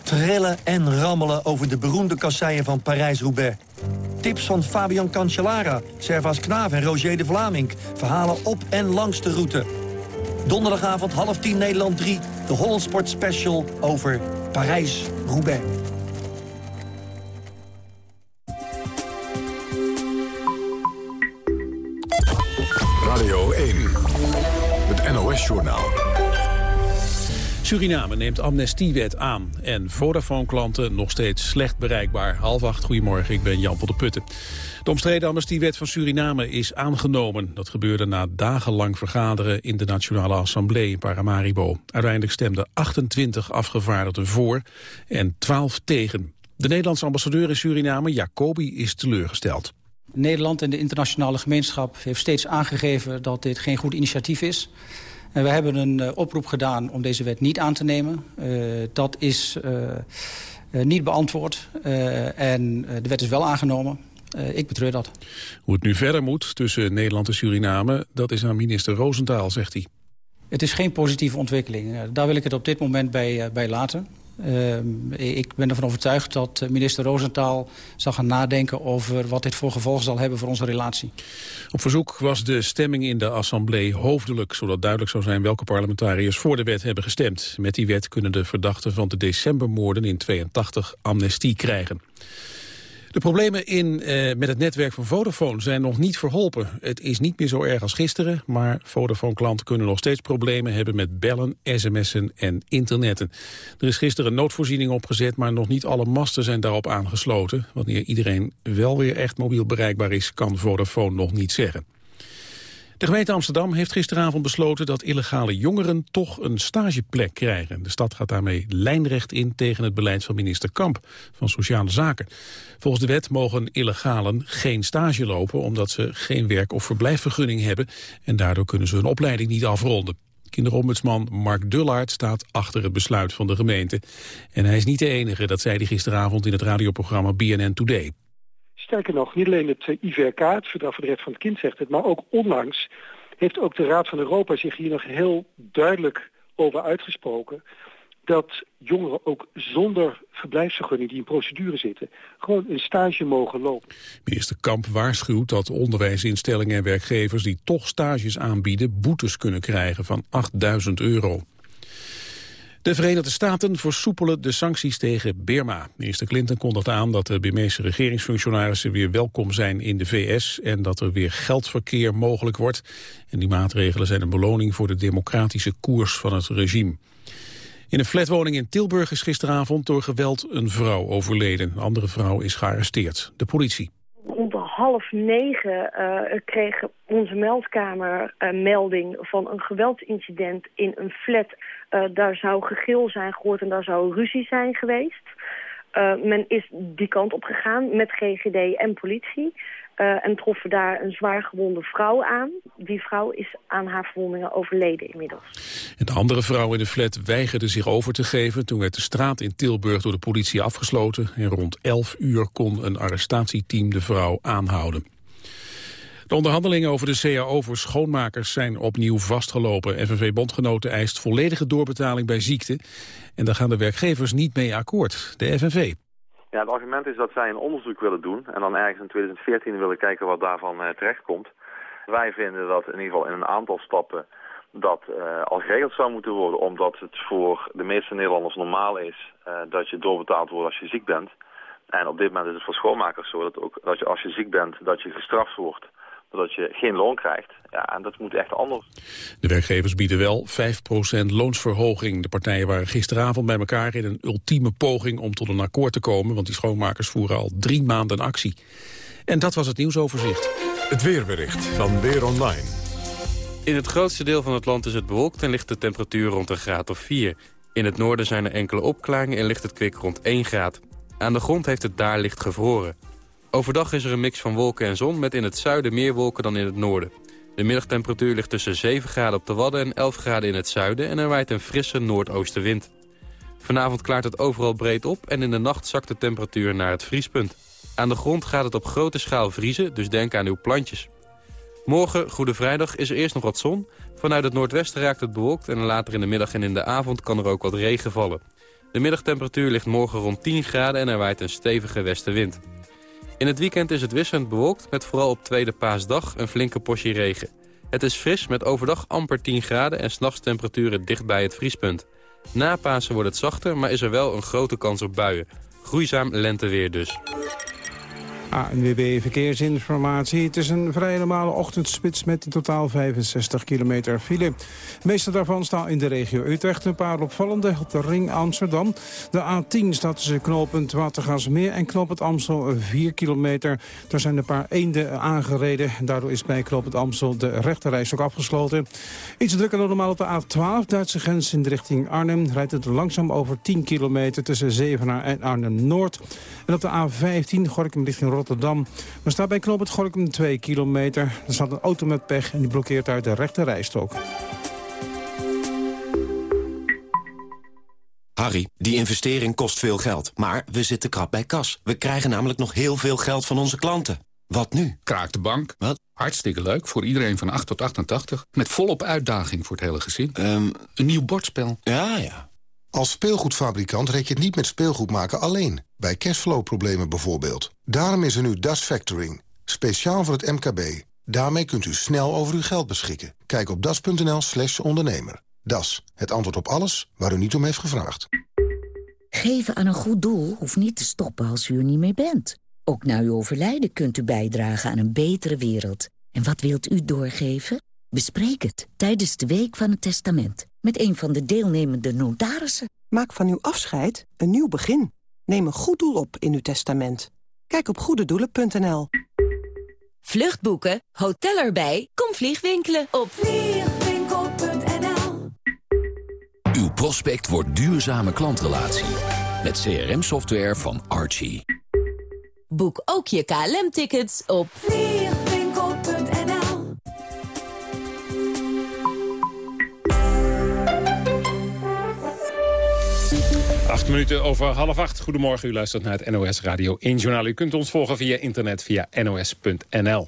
Trillen en rammelen over de beroemde kasseien van Parijs-Roubaix. Tips van Fabian Cancellara, Servaas Knaaf en Roger de Vlaming. Verhalen op en langs de route. Donderdagavond half tien Nederland 3. De Hollandsport Special over Parijs-Roubaix.
Radio 1. Het NOS-journaal.
Suriname neemt amnestiewet aan en Vodafone-klanten nog steeds slecht bereikbaar. Half acht, goedemorgen, ik ben Jan van der Putten. De omstreden amnestiewet van Suriname is aangenomen. Dat gebeurde na dagenlang vergaderen in de Nationale Assemblée in Paramaribo. Uiteindelijk stemden 28 afgevaardigden voor en 12 tegen. De Nederlandse ambassadeur in Suriname, Jacobi, is teleurgesteld.
Nederland en de internationale gemeenschap heeft steeds aangegeven dat dit geen goed initiatief is. En we hebben een uh, oproep gedaan om deze wet niet aan te nemen. Uh, dat is uh, niet beantwoord en de wet is wel aangenomen. ik betreur dat.
Hoe het nu verder moet tussen Nederland en Suriname... dat is aan minister Roosentaal, zegt hij.
Het is geen positieve ontwikkeling. daar wil ik het op dit moment bij, bij laten. Uh, ik ben ervan overtuigd dat minister Roosentaal zal gaan nadenken over wat dit voor gevolgen zal hebben voor onze relatie.
Op verzoek was de stemming in de Assemblée hoofdelijk, zodat duidelijk zou zijn welke parlementariërs voor de wet hebben gestemd. Met die wet kunnen de verdachten van de decembermoorden in 82 amnestie krijgen. De problemen in, eh, met het netwerk van Vodafone zijn nog niet verholpen. Het is niet meer zo erg als gisteren, maar Vodafone-klanten kunnen nog steeds problemen hebben met bellen, sms'en en internetten. Er is gisteren een noodvoorziening opgezet, maar nog niet alle masten zijn daarop aangesloten. Wanneer iedereen wel weer echt mobiel bereikbaar is, kan Vodafone nog niet zeggen. De gemeente Amsterdam heeft gisteravond besloten dat illegale jongeren toch een stageplek krijgen. De stad gaat daarmee lijnrecht in tegen het beleid van minister Kamp van Sociale Zaken. Volgens de wet mogen illegalen geen stage lopen omdat ze geen werk- of verblijfvergunning hebben en daardoor kunnen ze hun opleiding niet afronden. Kinderombudsman Mark Dullaert staat achter het besluit van de gemeente. En hij is niet de enige, dat zei hij gisteravond in het radioprogramma BNN Today.
Sterker nog, niet alleen het IVRK, het Verdrag voor de Recht van het Kind, zegt het, maar ook onlangs heeft ook de Raad van Europa zich hier nog heel duidelijk over uitgesproken dat jongeren ook zonder verblijfsvergunning die in procedure zitten... gewoon een stage mogen lopen.
Minister Kamp waarschuwt dat onderwijsinstellingen en werkgevers... die toch stages aanbieden, boetes kunnen krijgen van 8000 euro. De Verenigde Staten versoepelen de sancties tegen Birma. Minister Clinton kondigde aan dat de Birmeese regeringsfunctionarissen weer welkom zijn in de VS en dat er weer geldverkeer mogelijk wordt. En die maatregelen zijn een beloning voor de democratische koers van het regime. In een flatwoning in Tilburg is gisteravond door geweld een vrouw overleden. Een andere vrouw is gearresteerd. De politie.
Rond half negen uh, kreeg onze meldkamer melding van een geweldincident in een flat uh, daar zou gegil zijn gehoord en daar zou ruzie zijn geweest. men is die kant op gegaan met GGD en politie. Uh, en troffen daar een zwaar gewonde vrouw aan. Die vrouw is aan haar verwondingen overleden inmiddels.
En de andere vrouw in de flat weigerde zich over te geven. Toen werd de straat in Tilburg door de politie afgesloten. En rond 11 uur kon een arrestatieteam de vrouw aanhouden. De onderhandelingen over de CAO voor schoonmakers zijn opnieuw vastgelopen. FNV-bondgenoten eist volledige doorbetaling bij ziekte. En daar gaan de werkgevers niet mee akkoord. De FNV.
Ja, het argument is dat zij een onderzoek willen doen en dan ergens in 2014 willen kijken wat daarvan uh, terechtkomt. Wij vinden dat in ieder geval in een aantal stappen dat uh, al geregeld zou moeten worden, omdat het voor de meeste Nederlanders normaal is uh, dat je doorbetaald wordt als je ziek bent. En op dit moment is het voor schoonmakers zo dat, ook, dat je als je ziek bent, dat je gestraft wordt dat je geen loon krijgt. Ja, en dat moet echt anders.
De werkgevers bieden wel 5% loonsverhoging. De partijen waren gisteravond bij elkaar in een ultieme poging om tot een akkoord te komen, want die schoonmakers voeren al drie maanden actie. En dat was het nieuwsoverzicht.
Het weerbericht van Weer Online.
In het grootste deel van het land is het bewolkt en ligt de temperatuur rond een graad of 4. In het noorden zijn er enkele opklaringen en ligt het kwik rond 1 graad. Aan de grond heeft het daar licht gevroren. Overdag is er een mix van wolken en zon met in het zuiden meer wolken dan in het noorden. De middagtemperatuur ligt tussen 7 graden op de Wadden en 11 graden in het zuiden en er waait een frisse noordoostenwind. Vanavond klaart het overal breed op en in de nacht zakt de temperatuur naar het vriespunt. Aan de grond gaat het op grote schaal vriezen, dus denk aan uw plantjes. Morgen, Goede Vrijdag, is er eerst nog wat zon. Vanuit het noordwesten raakt het bewolkt en later in de middag en in de avond kan er ook wat regen vallen. De middagtemperatuur ligt morgen rond 10 graden en er waait een stevige westenwind. In het weekend is het wisselend bewolkt met vooral op tweede paasdag een flinke portie regen. Het is fris met overdag amper 10 graden en s'nachts temperaturen dicht bij het vriespunt. Na Pasen wordt het zachter, maar is er wel een grote kans op buien. Groeizaam lenteweer dus.
ANWB Verkeersinformatie. Het is een vrij normale ochtendspits met in totaal 65 kilometer file. De meeste daarvan staan in de regio Utrecht. Een paar opvallende op de ring Amsterdam. De A10 staat tussen knooppunt Watergasmeer en knooppunt Amstel 4 kilometer. Daar zijn een paar eenden aangereden. Daardoor is bij knooppunt Amstel de rechterreis ook afgesloten. Iets drukker dan normaal op de A12, Duitse grens in de richting Arnhem. Rijdt het langzaam over 10 kilometer tussen Zevenaar en Arnhem-Noord. En op de A15, Gorkum richting Rotterdam. We staan bij knooppunt Gorkum 2 kilometer. Er staat een auto met pech en die blokkeert uit de rechte rijstrook.
Harry, die investering kost veel geld, maar we zitten krap bij kas. We krijgen namelijk nog heel veel geld van onze klanten. Wat nu?
Kraak de bank.
Wat?
Hartstikke leuk, voor iedereen van 8 tot 88. Met volop uitdaging voor het hele gezin.
Um,
een nieuw bordspel.
Ja, ja.
Als speelgoedfabrikant rek je het niet met speelgoed maken alleen. Bij cashflow-problemen bijvoorbeeld. Daarom is er nu Das Factoring. Speciaal voor het MKB. Daarmee kunt u snel over uw geld beschikken. Kijk op das.nl slash ondernemer. Das, het antwoord op alles waar u niet om heeft gevraagd.
Geven aan een goed doel hoeft niet te stoppen als u er niet meer bent. Ook na uw overlijden kunt u bijdragen aan een betere wereld. En wat wilt u doorgeven? Bespreek het tijdens de Week van het Testament... met een van de deelnemende notarissen.
Maak van uw afscheid een nieuw begin. Neem een goed doel op in uw testament. Kijk op goededoelen.nl.
Vluchtboeken, hotel erbij, kom vliegwinkelen op vliegwinkel.nl.
Uw prospect wordt duurzame klantrelatie. Met CRM-software van Archie.
Boek ook je KLM-tickets op vliegwinkel.nl.
minuten over half acht. Goedemorgen, u luistert naar het NOS Radio 1 Journaal. U kunt ons volgen via internet via nos.nl.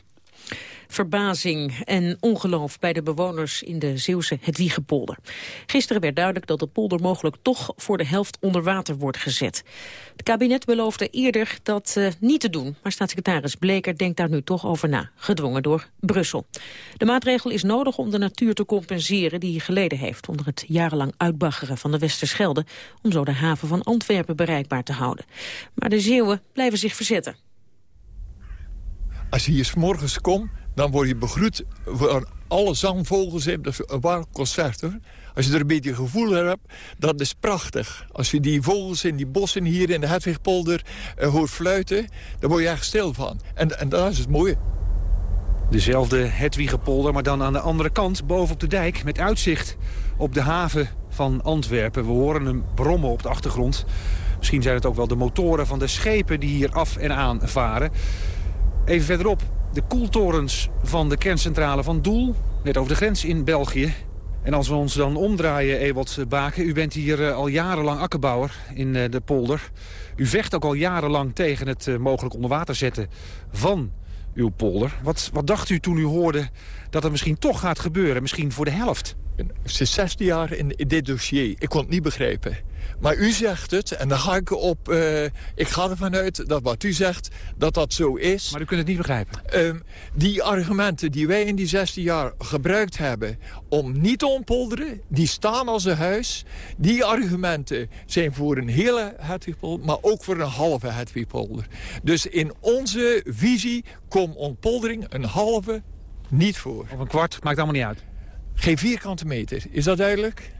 Verbazing en ongeloof bij de bewoners in de Zeeuwse Hedwiegepolder. Gisteren werd duidelijk dat de polder mogelijk toch voor de helft onder water wordt gezet. Het kabinet beloofde eerder dat uh, niet te doen, maar staatssecretaris Bleker denkt daar nu toch over na, gedwongen door Brussel. De maatregel is nodig om de natuur te compenseren die geleden heeft onder het jarenlang uitbaggeren van de Westerschelde, om zo de haven van Antwerpen bereikbaar te houden. Maar de Zeeuwen blijven zich verzetten.
Als je hier s morgens komt, dan word je begroet voor alle zangvogels. Dat is een waar concert hoor. Als je er een beetje gevoel hebt, dat is prachtig. Als je die vogels in die bossen hier in de Hedwigpolder uh, hoort fluiten... dan word je echt stil van. En, en dat is het mooie.
Dezelfde Hedwigepolder, maar dan aan de andere kant, boven op de dijk... met uitzicht op de haven van Antwerpen. We horen hem brommen op de achtergrond. Misschien zijn het ook wel de motoren van de schepen die hier af en aan varen. Even verderop de koeltorens van de kerncentrale van Doel. Net over de grens in België. En als we ons dan omdraaien, Ewald Baken... u bent hier eh, al jarenlang akkerbouwer in eh, de polder. U vecht ook al jarenlang tegen het eh, mogelijk onder water zetten van uw polder. Wat, wat dacht u toen u hoorde dat het misschien toch gaat gebeuren? Misschien voor de helft?
Ik zit 16 jaar in, in dit dossier. Ik kon het niet begrijpen. Maar u zegt het, en dan ga ik op... Uh, ik ga ervan uit dat wat u zegt, dat dat zo is.
Maar u kunt het niet begrijpen?
Uh, die argumenten die wij in die 16 jaar gebruikt hebben... om niet te ontpolderen, die staan als een huis. Die argumenten zijn voor een hele Hedwigpolder... maar ook voor een halve Hedwigpolder. Dus in onze visie komt ontpoldering een halve niet voor.
Of een kwart, maakt allemaal niet uit.
Geen vierkante meter, is dat duidelijk?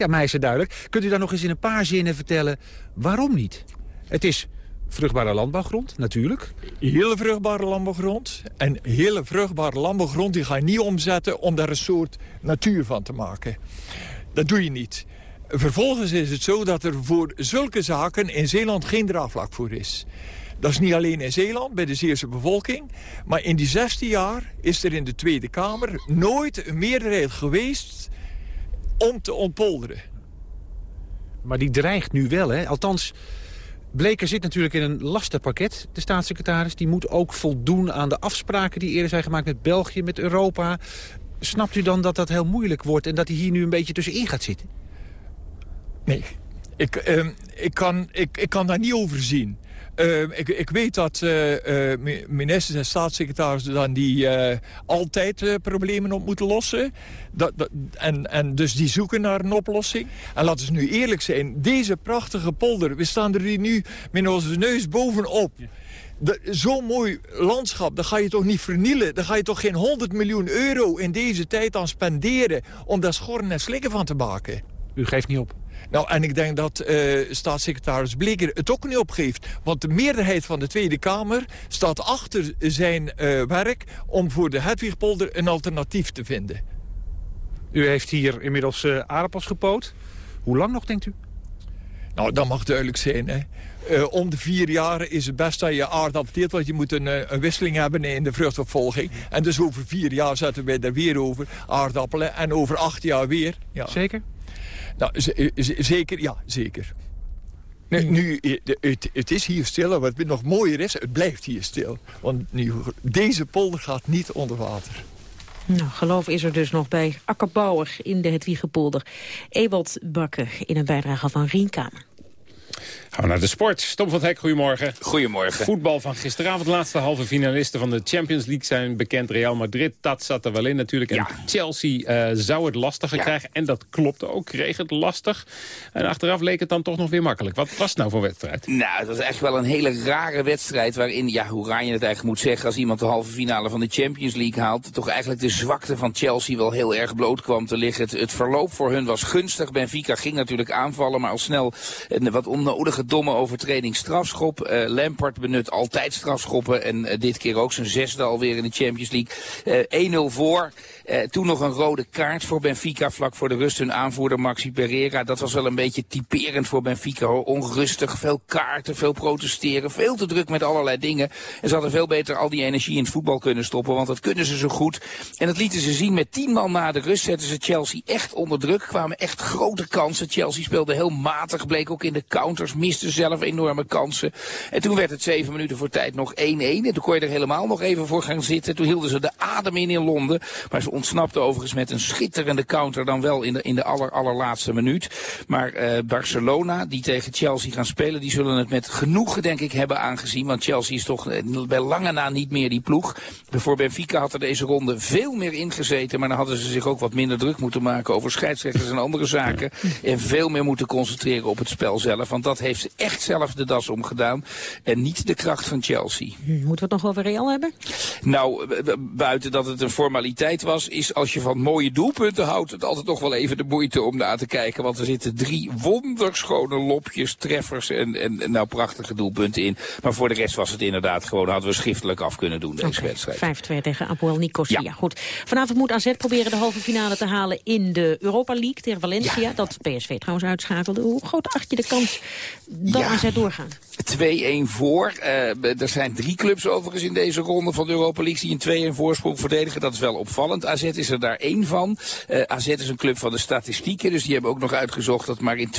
Ja, mij is het duidelijk. Kunt u daar nog eens in een paar zinnen vertellen waarom niet? Het is vruchtbare landbouwgrond, natuurlijk.
Hele vruchtbare landbouwgrond. En hele vruchtbare landbouwgrond die ga je niet omzetten om daar een soort natuur van te maken. Dat doe je niet. Vervolgens is het zo dat er voor zulke zaken in Zeeland geen draagvlak voor is. Dat is niet alleen in Zeeland, bij de Zeerse bevolking. Maar in die 16 jaar is er in de Tweede Kamer nooit een meerderheid geweest om te ontpolderen.
Maar die dreigt nu wel, hè? Althans, Bleker zit natuurlijk in een lastenpakket, de staatssecretaris. Die moet ook voldoen aan de afspraken die eerder zijn gemaakt met België, met Europa. Snapt u dan dat dat heel moeilijk wordt en dat hij hier nu een beetje tussenin gaat zitten?
Nee, ik, uh, ik, kan, ik, ik kan daar niet over zien. Uh, ik, ik, weet dat uh, uh, ministers en staatssecretarissen dan die altijd problemen op moeten lossen. Dat, dat, en, en dus die zoeken naar een oplossing. En laten we nu eerlijk zijn, deze prachtige polder, we staan er nu met onze neus bovenop. Zo'n mooi landschap, dat ga je toch niet vernielen? Daar ga je toch geen 100 miljoen euro in deze tijd aan spenderen... om daar schorren en slikken van te maken?
U geeft niet op?
Nou, en ik denk dat uh, staatssecretaris Bleker het ook niet opgeeft. Want de meerderheid van de Tweede Kamer staat achter zijn uh, werk... om voor de Hedwigpolder een alternatief te vinden.
U heeft hier inmiddels uh, aardappels gepoot. Hoe lang nog, denkt u?
Nou, dat mag duidelijk zijn, hè. Uh, om de vier jaar is het best dat je aardappel teelt... want je moet een, een, wisseling hebben in de vruchtopvolging. En dus over vier jaar zetten wij er weer over aardappelen. En over acht jaar weer. Ja.
Zeker?
Nou, zeker, ja, zeker. Nu, nu het, het, is hier stil wat nog mooier is, het blijft hier stil. Want nu, deze polder gaat niet onder water.
Nou, geloof is er dus nog bij Akkerbouwer in de Hedwiegepolder. Ewald Bakke in een bijdrage van Rienkamer.
Gaan we naar de sport. Tom van het Hek, goedemorgen.
Goedemorgen.
Voetbal van gisteravond. De laatste halve finalisten van de Champions League zijn bekend. Real Madrid, dat zat er wel in natuurlijk. En Chelsea uh, zou het lastiger krijgen. En dat klopte ook, kreeg het lastig. En achteraf leek het dan toch nog weer makkelijk. Wat was het nou voor wedstrijd?
Nou, het was echt wel een hele rare wedstrijd. Waarin, ja, hoe raar je het eigenlijk moet zeggen... als iemand de halve finale van de Champions League haalt... toch eigenlijk de zwakte van Chelsea wel heel erg bloot kwam te liggen. Het, het verloop voor hun was gunstig. Benfica ging natuurlijk aanvallen, maar al snel een wat onnodige domme overtreding strafschop. Uh, Lampard benut altijd strafschoppen en uh, dit keer ook zijn zesde alweer in de Champions League. Uh, 1-0 voor. Uh, toen nog een rode kaart voor Benfica vlak voor de rust. Hun aanvoerder Maxi Pereira. Dat was wel een beetje typerend voor Benfica. Hoor. Onrustig, veel kaarten, veel protesteren. Veel te druk met allerlei dingen. En ze hadden veel beter al die energie in het voetbal kunnen stoppen. Want dat kunnen ze zo goed. En dat lieten ze zien met tien man na de rust. Zetten ze Chelsea echt onder druk. Kwamen echt grote kansen. Chelsea speelde heel matig. Bleek ook in de counters. Miste zelf enorme kansen. En toen werd het zeven minuten voor tijd nog 1-1. En toen kon je er helemaal nog even voor gaan zitten. Toen hielden ze de adem in in Londen. Maar ze ontsnapte overigens met een schitterende counter dan wel in de, in de aller, allerlaatste minuut. Maar uh, Barcelona, die tegen Chelsea gaan spelen, die zullen het met genoegen denk ik hebben aangezien. Want Chelsea is toch bij lange na niet meer die ploeg. Voor Benfica had er deze ronde veel meer ingezeten. Maar dan hadden ze zich ook wat minder druk moeten maken over scheidsrechters en andere zaken. En veel meer moeten concentreren op het spel zelf. Want dat heeft ze echt zelf de das omgedaan. En niet de kracht van Chelsea.
Moeten we het nog over Real hebben?
Nou, buiten dat het een formaliteit was, is als je van mooie doelpunten houdt, het altijd nog wel even de moeite om naar te kijken. Want er zitten drie wonderschone lopjes, treffers en, en, en nou prachtige doelpunten in. Maar voor de rest was het inderdaad gewoon, hadden we schriftelijk af kunnen doen, deze okay. wedstrijd.
5-2 tegen Apoel Nicosia. Ja. Goed. Vanavond moet AZ proberen de halve finale te halen in de Europa League tegen Valencia. Ja. Dat PSV trouwens uitschakelde. Hoe groot acht je de kans dan AZ doorgaan?
2-1 voor. Uh, er zijn drie clubs overigens in deze ronde van de Europa League die een 2-1 voorsprong verdedigen. Dat is wel opvallend. AZ is er daar één van. Uh, AZ is een club van de statistieken, dus die hebben ook nog uitgezocht dat maar in 52%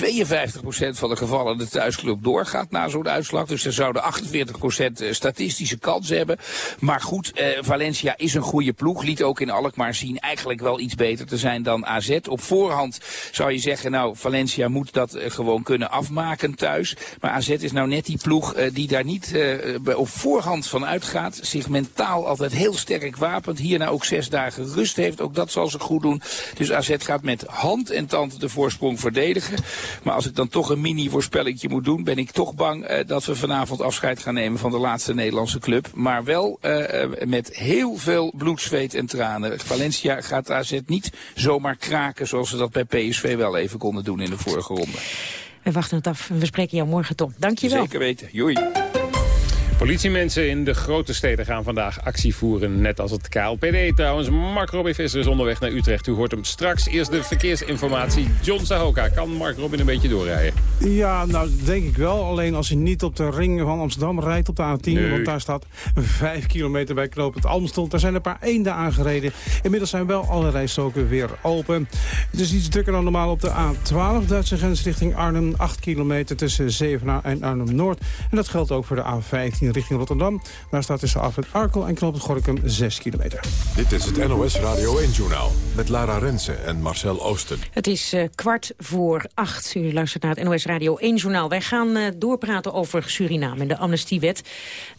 van de gevallen de thuisclub doorgaat na zo'n uitslag. Dus er zouden 48% statistische kans hebben. Maar goed, Valencia is een goede ploeg. Liet ook in Alkmaar zien eigenlijk wel iets beter te zijn dan AZ. Op voorhand zou je zeggen, nou, Valencia moet dat gewoon kunnen afmaken thuis. Maar AZ is nou net die ploeg uh, die daar niet uh, op voorhand van uitgaat. Zich mentaal altijd heel sterk wapent. Hierna ook zes dagen rust heeft. Ook dat zal ze goed doen. Dus AZ gaat met hand en tand de voorsprong verdedigen. Maar als ik dan toch een mini-voorspellingje moet doen... ben ik toch bang uh, dat we vanavond afscheid gaan nemen van de laatste Nederlandse club. Maar wel met heel veel bloed, zweet en tranen. Valencia gaat AZ niet zomaar kraken zoals ze dat bij PSV wel even konden doen in de vorige ronde.
We wachten het af en we spreken jou morgen, Tom. Dank je wel.
Zeker weten. Joei.
Politiemensen in de grote steden gaan vandaag actie voeren, net als het KLPD trouwens. Mark Robin Visser is onderweg naar Utrecht. U hoort hem straks. Eerst de verkeersinformatie. John Sahoka, kan Mark Robin een beetje doorrijden?
Ja, nou denk ik wel. Alleen als hij niet op de ring van Amsterdam rijdt op de A10. Want daar staat 5 kilometer bij knooppunt Amstel. Daar zijn een paar eenden aangereden. Inmiddels zijn wel alle rijstroken weer open. Het is iets drukker dan normaal op de A12. Duitse grens richting Arnhem. 8 kilometer tussen Zevenaar en Arnhem-Noord. En dat geldt ook voor de A15 richting Rotterdam. Daar staat tussen Afrit Arkel en Knoop het Gorkum 6 kilometer.
Dit is het NOS Radio 1-journaal met Lara Rensen en Marcel Oosten.
Het is uh, kwart voor acht. U luistert naar het NOS Radio 1-journaal. Wij gaan uh, doorpraten over Suriname en de amnestiewet.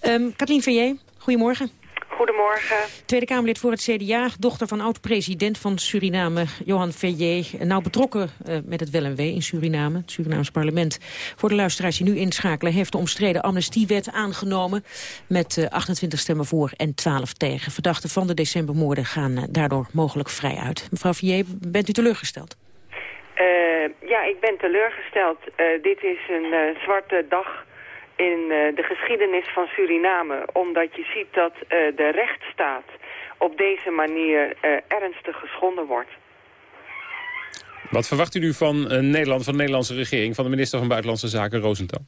Um, Kathleen Verrier, goedemorgen.
Goedemorgen.
Tweede Kamerlid voor het CDA, dochter van oud-president van Suriname, Johan Ferrier. Nou betrokken uh, met het wel en wee in Suriname, het Surinaams parlement. Voor de luisteraars die nu inschakelen, heeft de omstreden amnestiewet aangenomen. Met uh, 28 stemmen voor en 12 tegen. Verdachten van de decembermoorden gaan uh, daardoor mogelijk vrij uit. Mevrouw Ferrier, bent u teleurgesteld?
ja, ik ben teleurgesteld. dit is een zwarte dag in uh, de geschiedenis van Suriname. Omdat je ziet dat uh, de rechtsstaat op deze manier uh, ernstig geschonden wordt.
Wat verwacht u nu van Nederland, van de Nederlandse regering... van de minister van Buitenlandse Zaken, Rosenthal?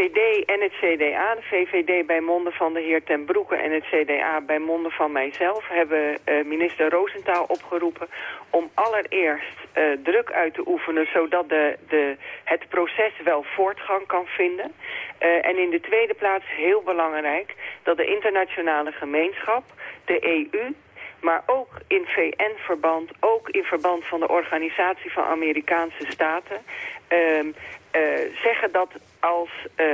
Ehm, VVD en het CDA, de VVD bij monden van de heer Ten Broeke en het CDA bij monden van mijzelf, hebben uh, minister Roosentaal opgeroepen om allereerst uh, druk uit te oefenen zodat de, de, het proces wel voortgang kan vinden. Uh, en in de tweede plaats heel belangrijk dat de internationale gemeenschap, de EU, maar ook in VN-verband, ook in verband van de Organisatie van Amerikaanse Staten, uh, zeggen dat als... Uh,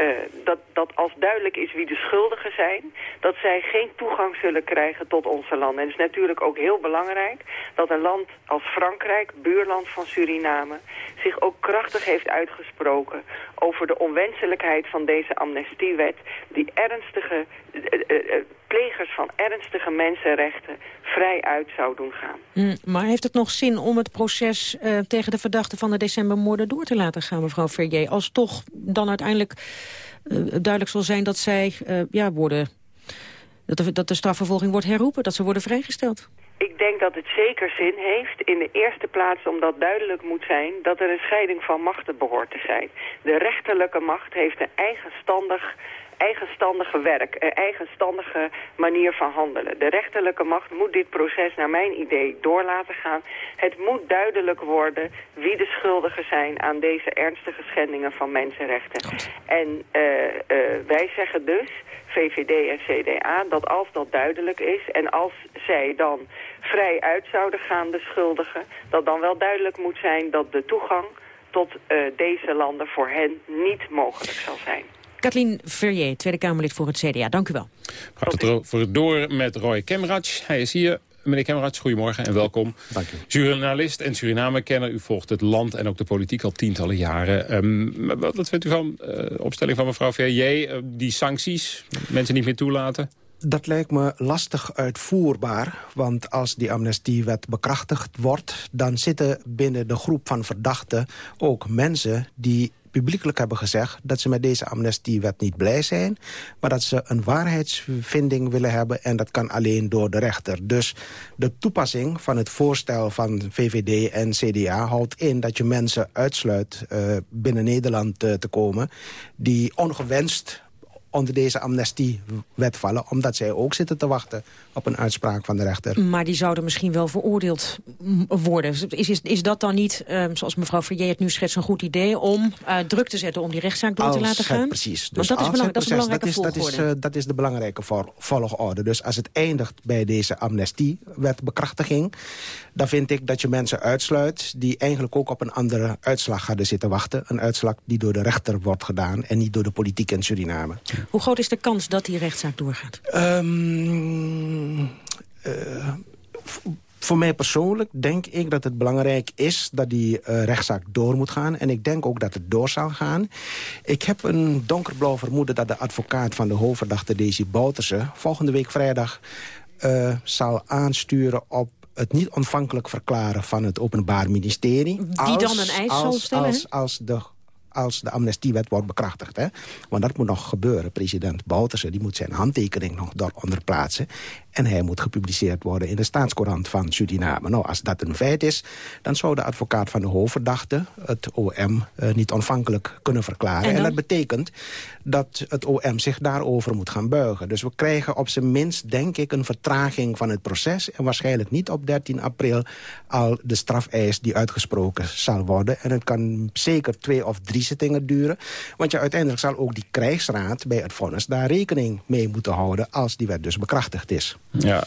uh, dat, dat als duidelijk is wie de schuldigen zijn... dat zij geen toegang zullen krijgen tot onze landen. En het is natuurlijk ook heel belangrijk dat een land als Frankrijk... buurland van Suriname, zich ook krachtig heeft uitgesproken... over de onwenselijkheid van deze amnestiewet... die ernstige uh, plegers van ernstige mensenrechten vrij uit zou doen gaan.
Mm, maar heeft het nog zin om het proces uh, tegen de verdachte van de decembermoorden door te laten gaan, mevrouw Verrier? Als toch dan uiteindelijk uh, duidelijk zal zijn dat zij uh, ja, worden, dat de, dat de strafvervolging wordt herroepen, dat ze worden vrijgesteld?
Ik denk dat het zeker zin heeft, in de eerste plaats omdat duidelijk moet zijn dat er een scheiding van machten behoort te zijn. De rechterlijke macht heeft een eigenstandig eigenstandige werk, een eigenstandige manier van handelen. De rechterlijke macht moet dit proces naar mijn idee door laten gaan. Het moet duidelijk worden wie de schuldigen zijn aan deze ernstige schendingen van mensenrechten. En uh, uh, wij zeggen dus, VVD en CDA, dat als dat duidelijk is en als zij dan vrij uit zouden gaan, de schuldigen, dat dan wel duidelijk moet zijn dat de toegang tot uh, deze landen voor hen niet mogelijk zal zijn.
Kathleen Verrier, Tweede Kamerlid voor het CDA. Dank u wel.
Gaat het voor door met Roy Kemmerach. Hij is hier. Meneer Kemmerach, goedemorgen en welkom.
Dank u.
Journalist en Suriname-kenner. U volgt het land en ook de politiek al tientallen jaren. Um, wat vindt u van de uh, opstelling van mevrouw Verrier? Uh, die sancties, mensen niet meer toelaten?
Dat lijkt me lastig uitvoerbaar, want als die amnestiewet bekrachtigd wordt... dan zitten binnen de groep van verdachten ook mensen die publiekelijk hebben gezegd... dat ze met deze amnestiewet niet blij zijn... maar dat ze een waarheidsvinding willen hebben... en dat kan alleen door de rechter. Dus de toepassing van het voorstel van VVD en CDA houdt in... dat je mensen uitsluit uh, binnen Nederland uh, te komen... die ongewenst onder deze amnestiewet vallen... omdat zij ook zitten te wachten op een uitspraak van de rechter.
Maar die zouden misschien wel veroordeeld worden. Is, is, is dat dan niet, um, zoals mevrouw Verrier het nu schetst... een goed idee om uh, druk te zetten om die rechtszaak door
als
te laten gaan?
precies.
Dus dat, is dat is een belangrijke
dat is, dat is, uh, dat is de belangrijke volgorde. Dus als het eindigt bij deze amnestiewetbekrachtiging... dan vind ik dat je mensen uitsluit... die eigenlijk ook op een andere uitslag hadden zitten wachten. Een uitslag die door de rechter wordt gedaan... en niet door de politiek in Suriname.
Hoe groot is de kans dat die rechtszaak doorgaat?
Um, uh, voor mij persoonlijk denk ik dat het belangrijk is dat die uh, rechtszaak door moet gaan. En ik denk ook dat het door zal gaan. Ik heb een donkerblauw vermoeden dat de advocaat van de hoofdverdachte Daisy Bouterse... volgende week vrijdag uh, zal aansturen op het niet ontvankelijk verklaren van het Openbaar Ministerie.
Die als, dan een eis zal stellen?
Als, als de als de amnestiewet wordt bekrachtigd. Hè? Want dat moet nog gebeuren. President Bouterse die moet zijn handtekening nog daaronder plaatsen. En hij moet gepubliceerd worden in de staatscourant van Suriname. Nou, als dat een feit is, dan zou de advocaat van de hoofdverdachte... het OM uh, niet ontvankelijk kunnen verklaren. En, en, dat betekent dat het OM zich daarover moet gaan buigen. Dus we krijgen op zijn minst, denk ik, een vertraging van het proces... en waarschijnlijk niet op 13 april al de strafeis die uitgesproken zal worden. En het kan zeker twee of drie zittingen duren. Want ja, uiteindelijk zal ook die krijgsraad bij het vonnis... daar rekening mee moeten houden als die wet dus bekrachtigd is.
Ja,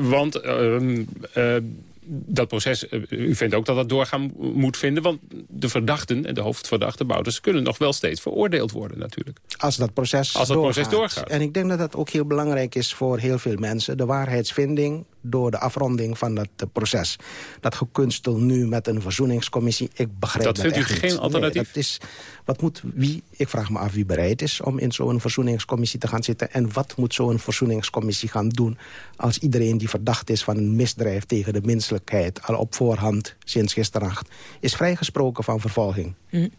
want uh, dat proces, u vindt ook dat dat doorgaan moet vinden... want de verdachten en de hoofdverdachte Bouters... kunnen nog wel steeds veroordeeld worden natuurlijk.
Als dat proces,
Als dat
doorgaat.
proces doorgaat.
En ik denk dat dat ook heel belangrijk is voor heel veel mensen. De waarheidsvinding door de afronding van dat proces. Dat gekunstel nu met een verzoeningscommissie, ik begrijp dat,
dat vindt
u
geen
niet.
alternatief?
Nee, dat is, wat moet wie, ik vraag me af wie bereid is om in zo'n verzoeningscommissie te gaan zitten. En wat moet zo'n verzoeningscommissie gaan doen als iedereen die verdacht is van een misdrijf tegen de menselijkheid al op voorhand sinds gisternacht is vrijgesproken van vervolging.
Mm.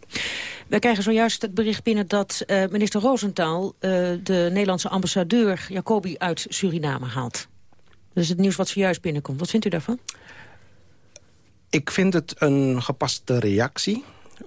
We krijgen zojuist het bericht binnen dat uh, minister Roosentaal uh, de Nederlandse ambassadeur Jacobi uit Suriname haalt. Is het nieuws wat zojuist binnenkomt. Wat vindt u daarvan?
Ik vind het een gepaste reactie.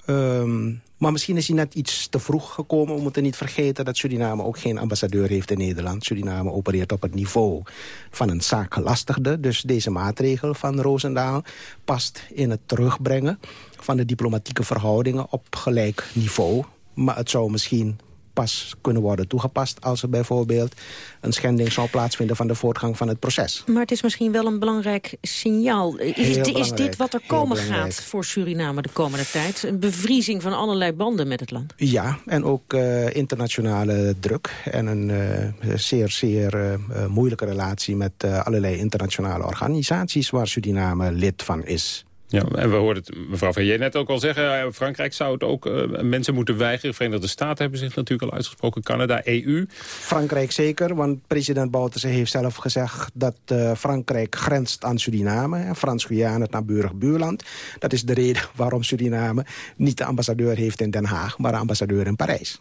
Um, maar misschien is hij net iets te vroeg gekomen. We moeten niet vergeten dat Suriname ook geen ambassadeur heeft in Nederland. Suriname opereert op het niveau van een zaakgelastigde. Dus deze maatregel van Roosendaal past in het terugbrengen... van de diplomatieke verhoudingen op gelijk niveau. Maar het zou misschien pas kunnen worden toegepast... als er bijvoorbeeld een schending zou plaatsvinden van de voortgang van het proces.
Maar het is misschien wel een belangrijk signaal. Is, is dit wat er komen gaat voor Suriname de komende tijd? Een bevriezing van allerlei banden met het land?
Ja, en ook uh, internationale druk. En een uh, zeer, zeer uh, moeilijke relatie met allerlei internationale organisaties... waar Suriname lid van is.
Ja, en we hoorden het mevrouw Van net ook al zeggen... Frankrijk zou het ook uh, mensen moeten weigeren. Verenigde Staten hebben zich natuurlijk al uitgesproken. Canada, EU.
Frankrijk zeker, want president Bouterse heeft zelf gezegd... dat uh, Frankrijk grenst aan Suriname. Frans-Guyana, het naburig buurland. Dat is de reden (laughs) waarom Suriname niet de ambassadeur heeft in Den Haag... maar de ambassadeur in Parijs.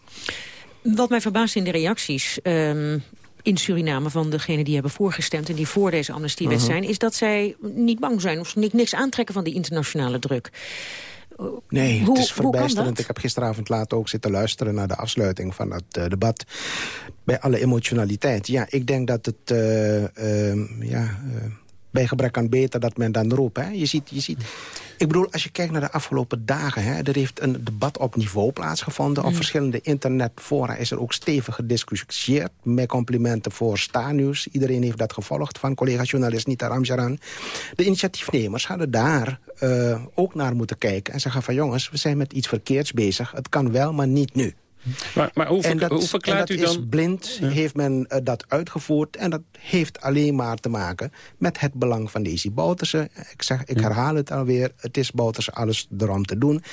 Wat mij verbaast in de reacties... Um in Suriname van degenen die hebben voorgestemd... en die voor deze amnestiewet uh -huh. zijn... is dat zij niet bang zijn of niks aantrekken van die internationale druk.
Nee, hoe, het is verbijsterend. Ik heb gisteravond laat ook zitten luisteren naar de afsluiting van het uh, debat. Bij alle emotionaliteit. Ja, ik denk dat het... Uh, uh, ja, bij gebrek aan beter dat men dan roept. Hè. Je ziet, je ziet, ik bedoel, als je kijkt naar de afgelopen dagen... Hè, er heeft een debat op niveau plaatsgevonden. Mm. Op verschillende internetfora is er ook stevig gediscussieerd. Met complimenten voor Sta-nieuws. Iedereen heeft dat gevolgd van collega-journalist Nita Ramjaran. De initiatiefnemers hadden daar uh, ook naar moeten kijken... en zeggen van jongens, we zijn met iets verkeerds bezig. Het kan wel, maar niet nu.
Maar, maar hoe, ver,
dat,
hoe verklaart
u
dan...
Is blind ja. heeft men uh, dat uitgevoerd. En dat heeft alleen maar te maken met het belang van Daisy Bouterse. Ik, zeg, ik herhaal het alweer. Het is Bouterse alles erom te doen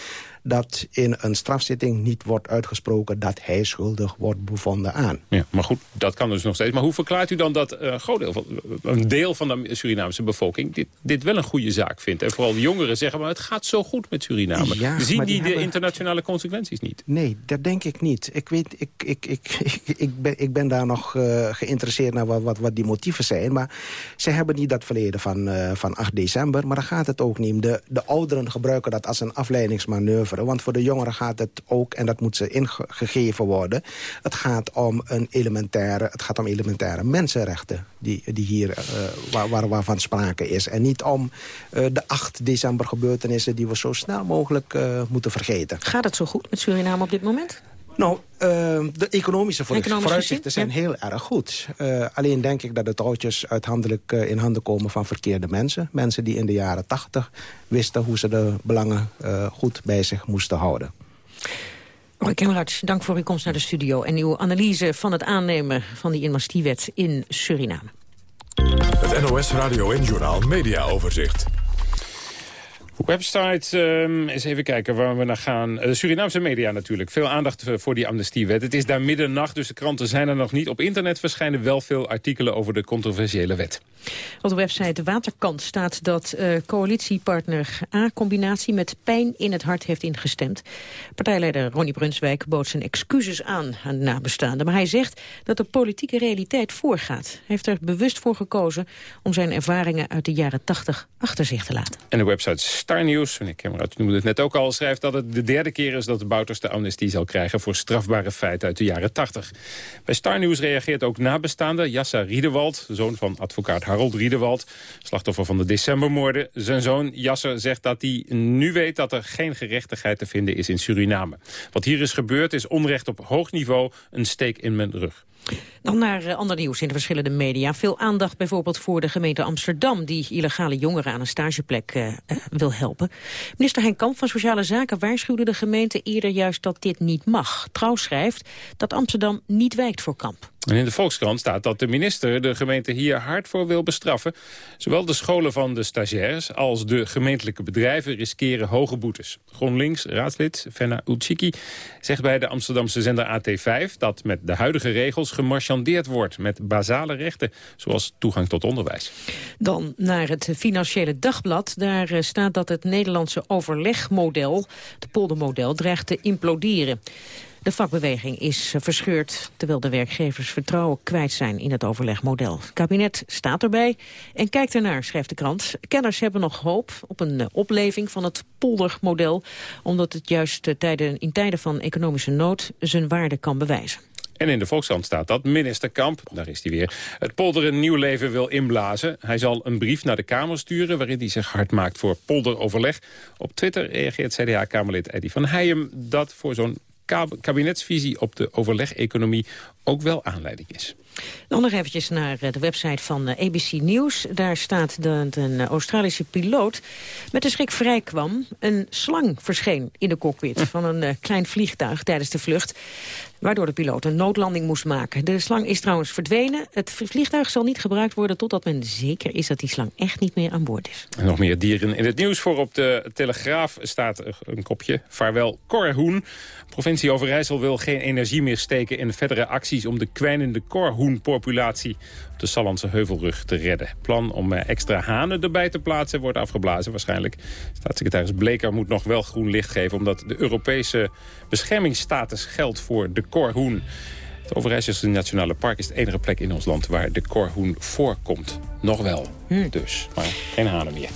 dat in een strafzitting niet wordt uitgesproken... dat hij schuldig wordt bevonden aan.
Ja, maar goed, dat kan dus nog steeds. Maar hoe verklaart u dan dat uh, groot deel van, een deel van de Surinaamse bevolking... Dit, dit wel een goede zaak vindt? En vooral de jongeren zeggen, maar het gaat zo goed met Suriname. Zien die, de internationale consequenties niet?
Nee, dat denk ik niet. Ik, weet, ik, ik, ik, (laughs) ik, ben, ik ben daar nog uh, geïnteresseerd naar wat, wat, wat, die motieven zijn. Maar ze hebben niet dat verleden van, uh, van 8 december. Maar daar gaat het ook niet. De, de ouderen gebruiken dat als een afleidingsmanoeuvre. Want voor de jongeren gaat het ook, en dat moet ze ingegeven worden... het gaat om, een elementaire, het gaat om elementaire mensenrechten... die, die hier, uh, waar, waar, waarvan sprake is. En niet om de 8 december gebeurtenissen... die we zo snel mogelijk moeten vergeten.
Gaat het zo goed met Suriname op dit moment?
Nou, uh, de economische vooruitzichten zijn heel erg goed. Uh, alleen denk ik dat de touwtjes uithandelijk uh, in handen komen van verkeerde mensen. Mensen die in de jaren tachtig wisten hoe ze de belangen goed bij zich moesten houden.
Roy Kemmerarts, dank voor uw komst naar de studio... en uw analyse van het aannemen van die inmastiewet in Suriname.
Het NOS Radio en Journaal Media Overzicht.
Website, um, eens even kijken waar we naar gaan. De Surinaamse media natuurlijk. Veel aandacht voor die amnestiewet. Het is daar middernacht, dus de kranten zijn er nog niet. Op internet verschijnen wel veel artikelen over de controversiële wet.
Op de website Waterkant staat dat uh, coalitiepartner A-combinatie met pijn in het hart heeft ingestemd. Partijleider Ronnie Brunswijk bood zijn excuses aan aan de nabestaanden. Maar hij zegt dat de politieke realiteit voorgaat. Hij heeft er bewust voor gekozen om zijn ervaringen uit de jaren 80 achter zich te laten.
En de website Star News, meneer noemde het net ook al, schrijft dat het de derde keer is dat de Bouters de amnestie zal krijgen voor strafbare feiten uit de jaren 80. Bij Star News reageert ook nabestaande Jassa Riedewald, zoon van advocaat Harold Riedewald, slachtoffer van de decembermoorden. Zijn zoon Jasser zegt dat hij nu weet dat er geen gerechtigheid te vinden is in Suriname. Wat hier is gebeurd is onrecht op hoog niveau, een steek in mijn rug.
Dan naar uh, ander nieuws in de verschillende media. Veel aandacht bijvoorbeeld voor de gemeente Amsterdam... die illegale jongeren aan een stageplek uh, uh, wil helpen. Minister Henk Kamp van Sociale Zaken waarschuwde de gemeente eerder juist dat dit niet mag. Trouw schrijft dat Amsterdam niet wijkt voor Kamp.
En in de Volkskrant staat dat de minister de gemeente hier hard voor wil bestraffen. Zowel de scholen van de stagiairs als de gemeentelijke bedrijven riskeren hoge boetes. GroenLinks raadslid Fenna Uchiki zegt bij de Amsterdamse zender AT5... dat met de huidige regels wordt met basale rechten... zoals toegang tot onderwijs.
Dan naar het Financiële Dagblad. Daar eh, staat dat het Nederlandse overlegmodel, het poldermodel, dreigt te imploderen. De vakbeweging is verscheurd, terwijl de werkgevers vertrouwen kwijt zijn in het overlegmodel. Het kabinet staat erbij en kijkt ernaar, schrijft de krant. Kenners hebben nog hoop op een eh, opleving van het poldermodel, omdat het juist eh, in tijden van economische nood zijn waarde kan bewijzen.
En in de Volkskrant staat dat minister Kamp, daar is hij weer, het polder een nieuw leven wil inblazen. Hij zal een brief naar de Kamer sturen waarin hij zich hard maakt voor polderoverleg. Op Twitter reageert CDA-Kamerlid Eddy van Heijem dat voor zo'n kabinetsvisie op de overleg-economie ook wel aanleiding is.
Dan nog eventjes naar eh, de website van eh, ABC News. Daar staat dat een eh, Australische piloot met de schrik vrij kwam. Een slang verscheen in de cockpit van een klein vliegtuig tijdens de vlucht waardoor de piloot een noodlanding moest maken. De slang is trouwens verdwenen. Het vliegtuig zal niet gebruikt worden totdat men zeker is dat die slang echt niet meer aan boord is.
En nog meer dieren in het nieuws. Voor op de Telegraaf staat een kopje. Vaarwel Korhoen. Provincie Overijssel wil geen energie meer steken in verdere acties om de kwijnende korhoenpopulatie op de Sallandse heuvelrug te redden. Plan om eh, extra hanen erbij te plaatsen wordt afgeblazen waarschijnlijk. Staatssecretaris Bleker moet nog wel groen licht geven... omdat de Europese beschermingsstatus geldt voor de korhoen. Het Overijsselse Nationale Park is de enige plek in ons land waar de korhoen voorkomt. Nog wel, hm. dus. Maar geen hanen meer.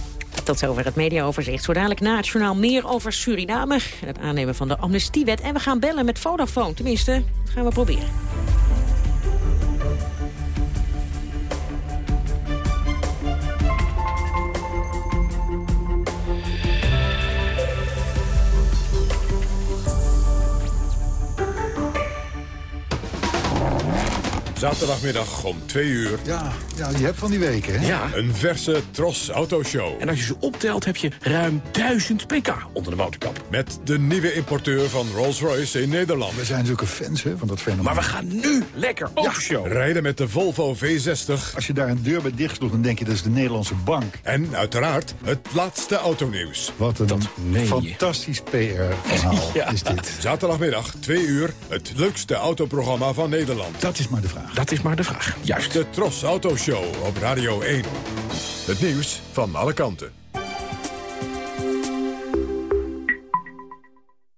Tot zover het mediaoverzicht. Zo dadelijk na het journaal meer over Suriname... het aannemen van de amnestiewet. En we gaan bellen met Vodafone. Tenminste, dat gaan we proberen.
Zaterdagmiddag om 2 uur.
Ja, ja, je hebt van die weken, hè?
Ja. Een verse Tros Autoshow.
En als je ze optelt heb je ruim 1000 pk onder de motorkap.
Met de nieuwe importeur van Rolls-Royce in Nederland.
We zijn zulke fans hè, van dat fenomeen.
Maar we gaan nu lekker autoshow.
Rijden met de Volvo V60.
Als je daar een deur bij dicht dan denk je dat is de Nederlandse bank.
En uiteraard het laatste autonieuws.
Wat een fantastisch PR-verhaal (laughs)
Ja.
is dit.
Zaterdagmiddag 2 uur. Het leukste autoprogramma van Nederland.
Dat is maar de vraag.
Dat is maar de vraag. Juist.
De Tros Autoshow op Radio 1. Het nieuws van alle kanten.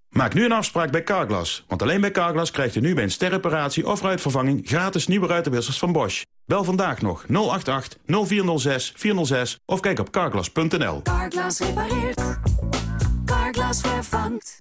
Maak nu een afspraak bij Carglass. Want alleen bij Carglass krijgt u nu bij een sterreparatie of ruitvervanging... gratis nieuwe ruitenwissers van Bosch. Bel vandaag nog 088 0406 406 of kijk op carglass.nl.
Carglass repareert. Carglass vervangt.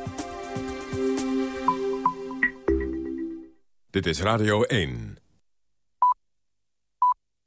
Dit is Radio 1.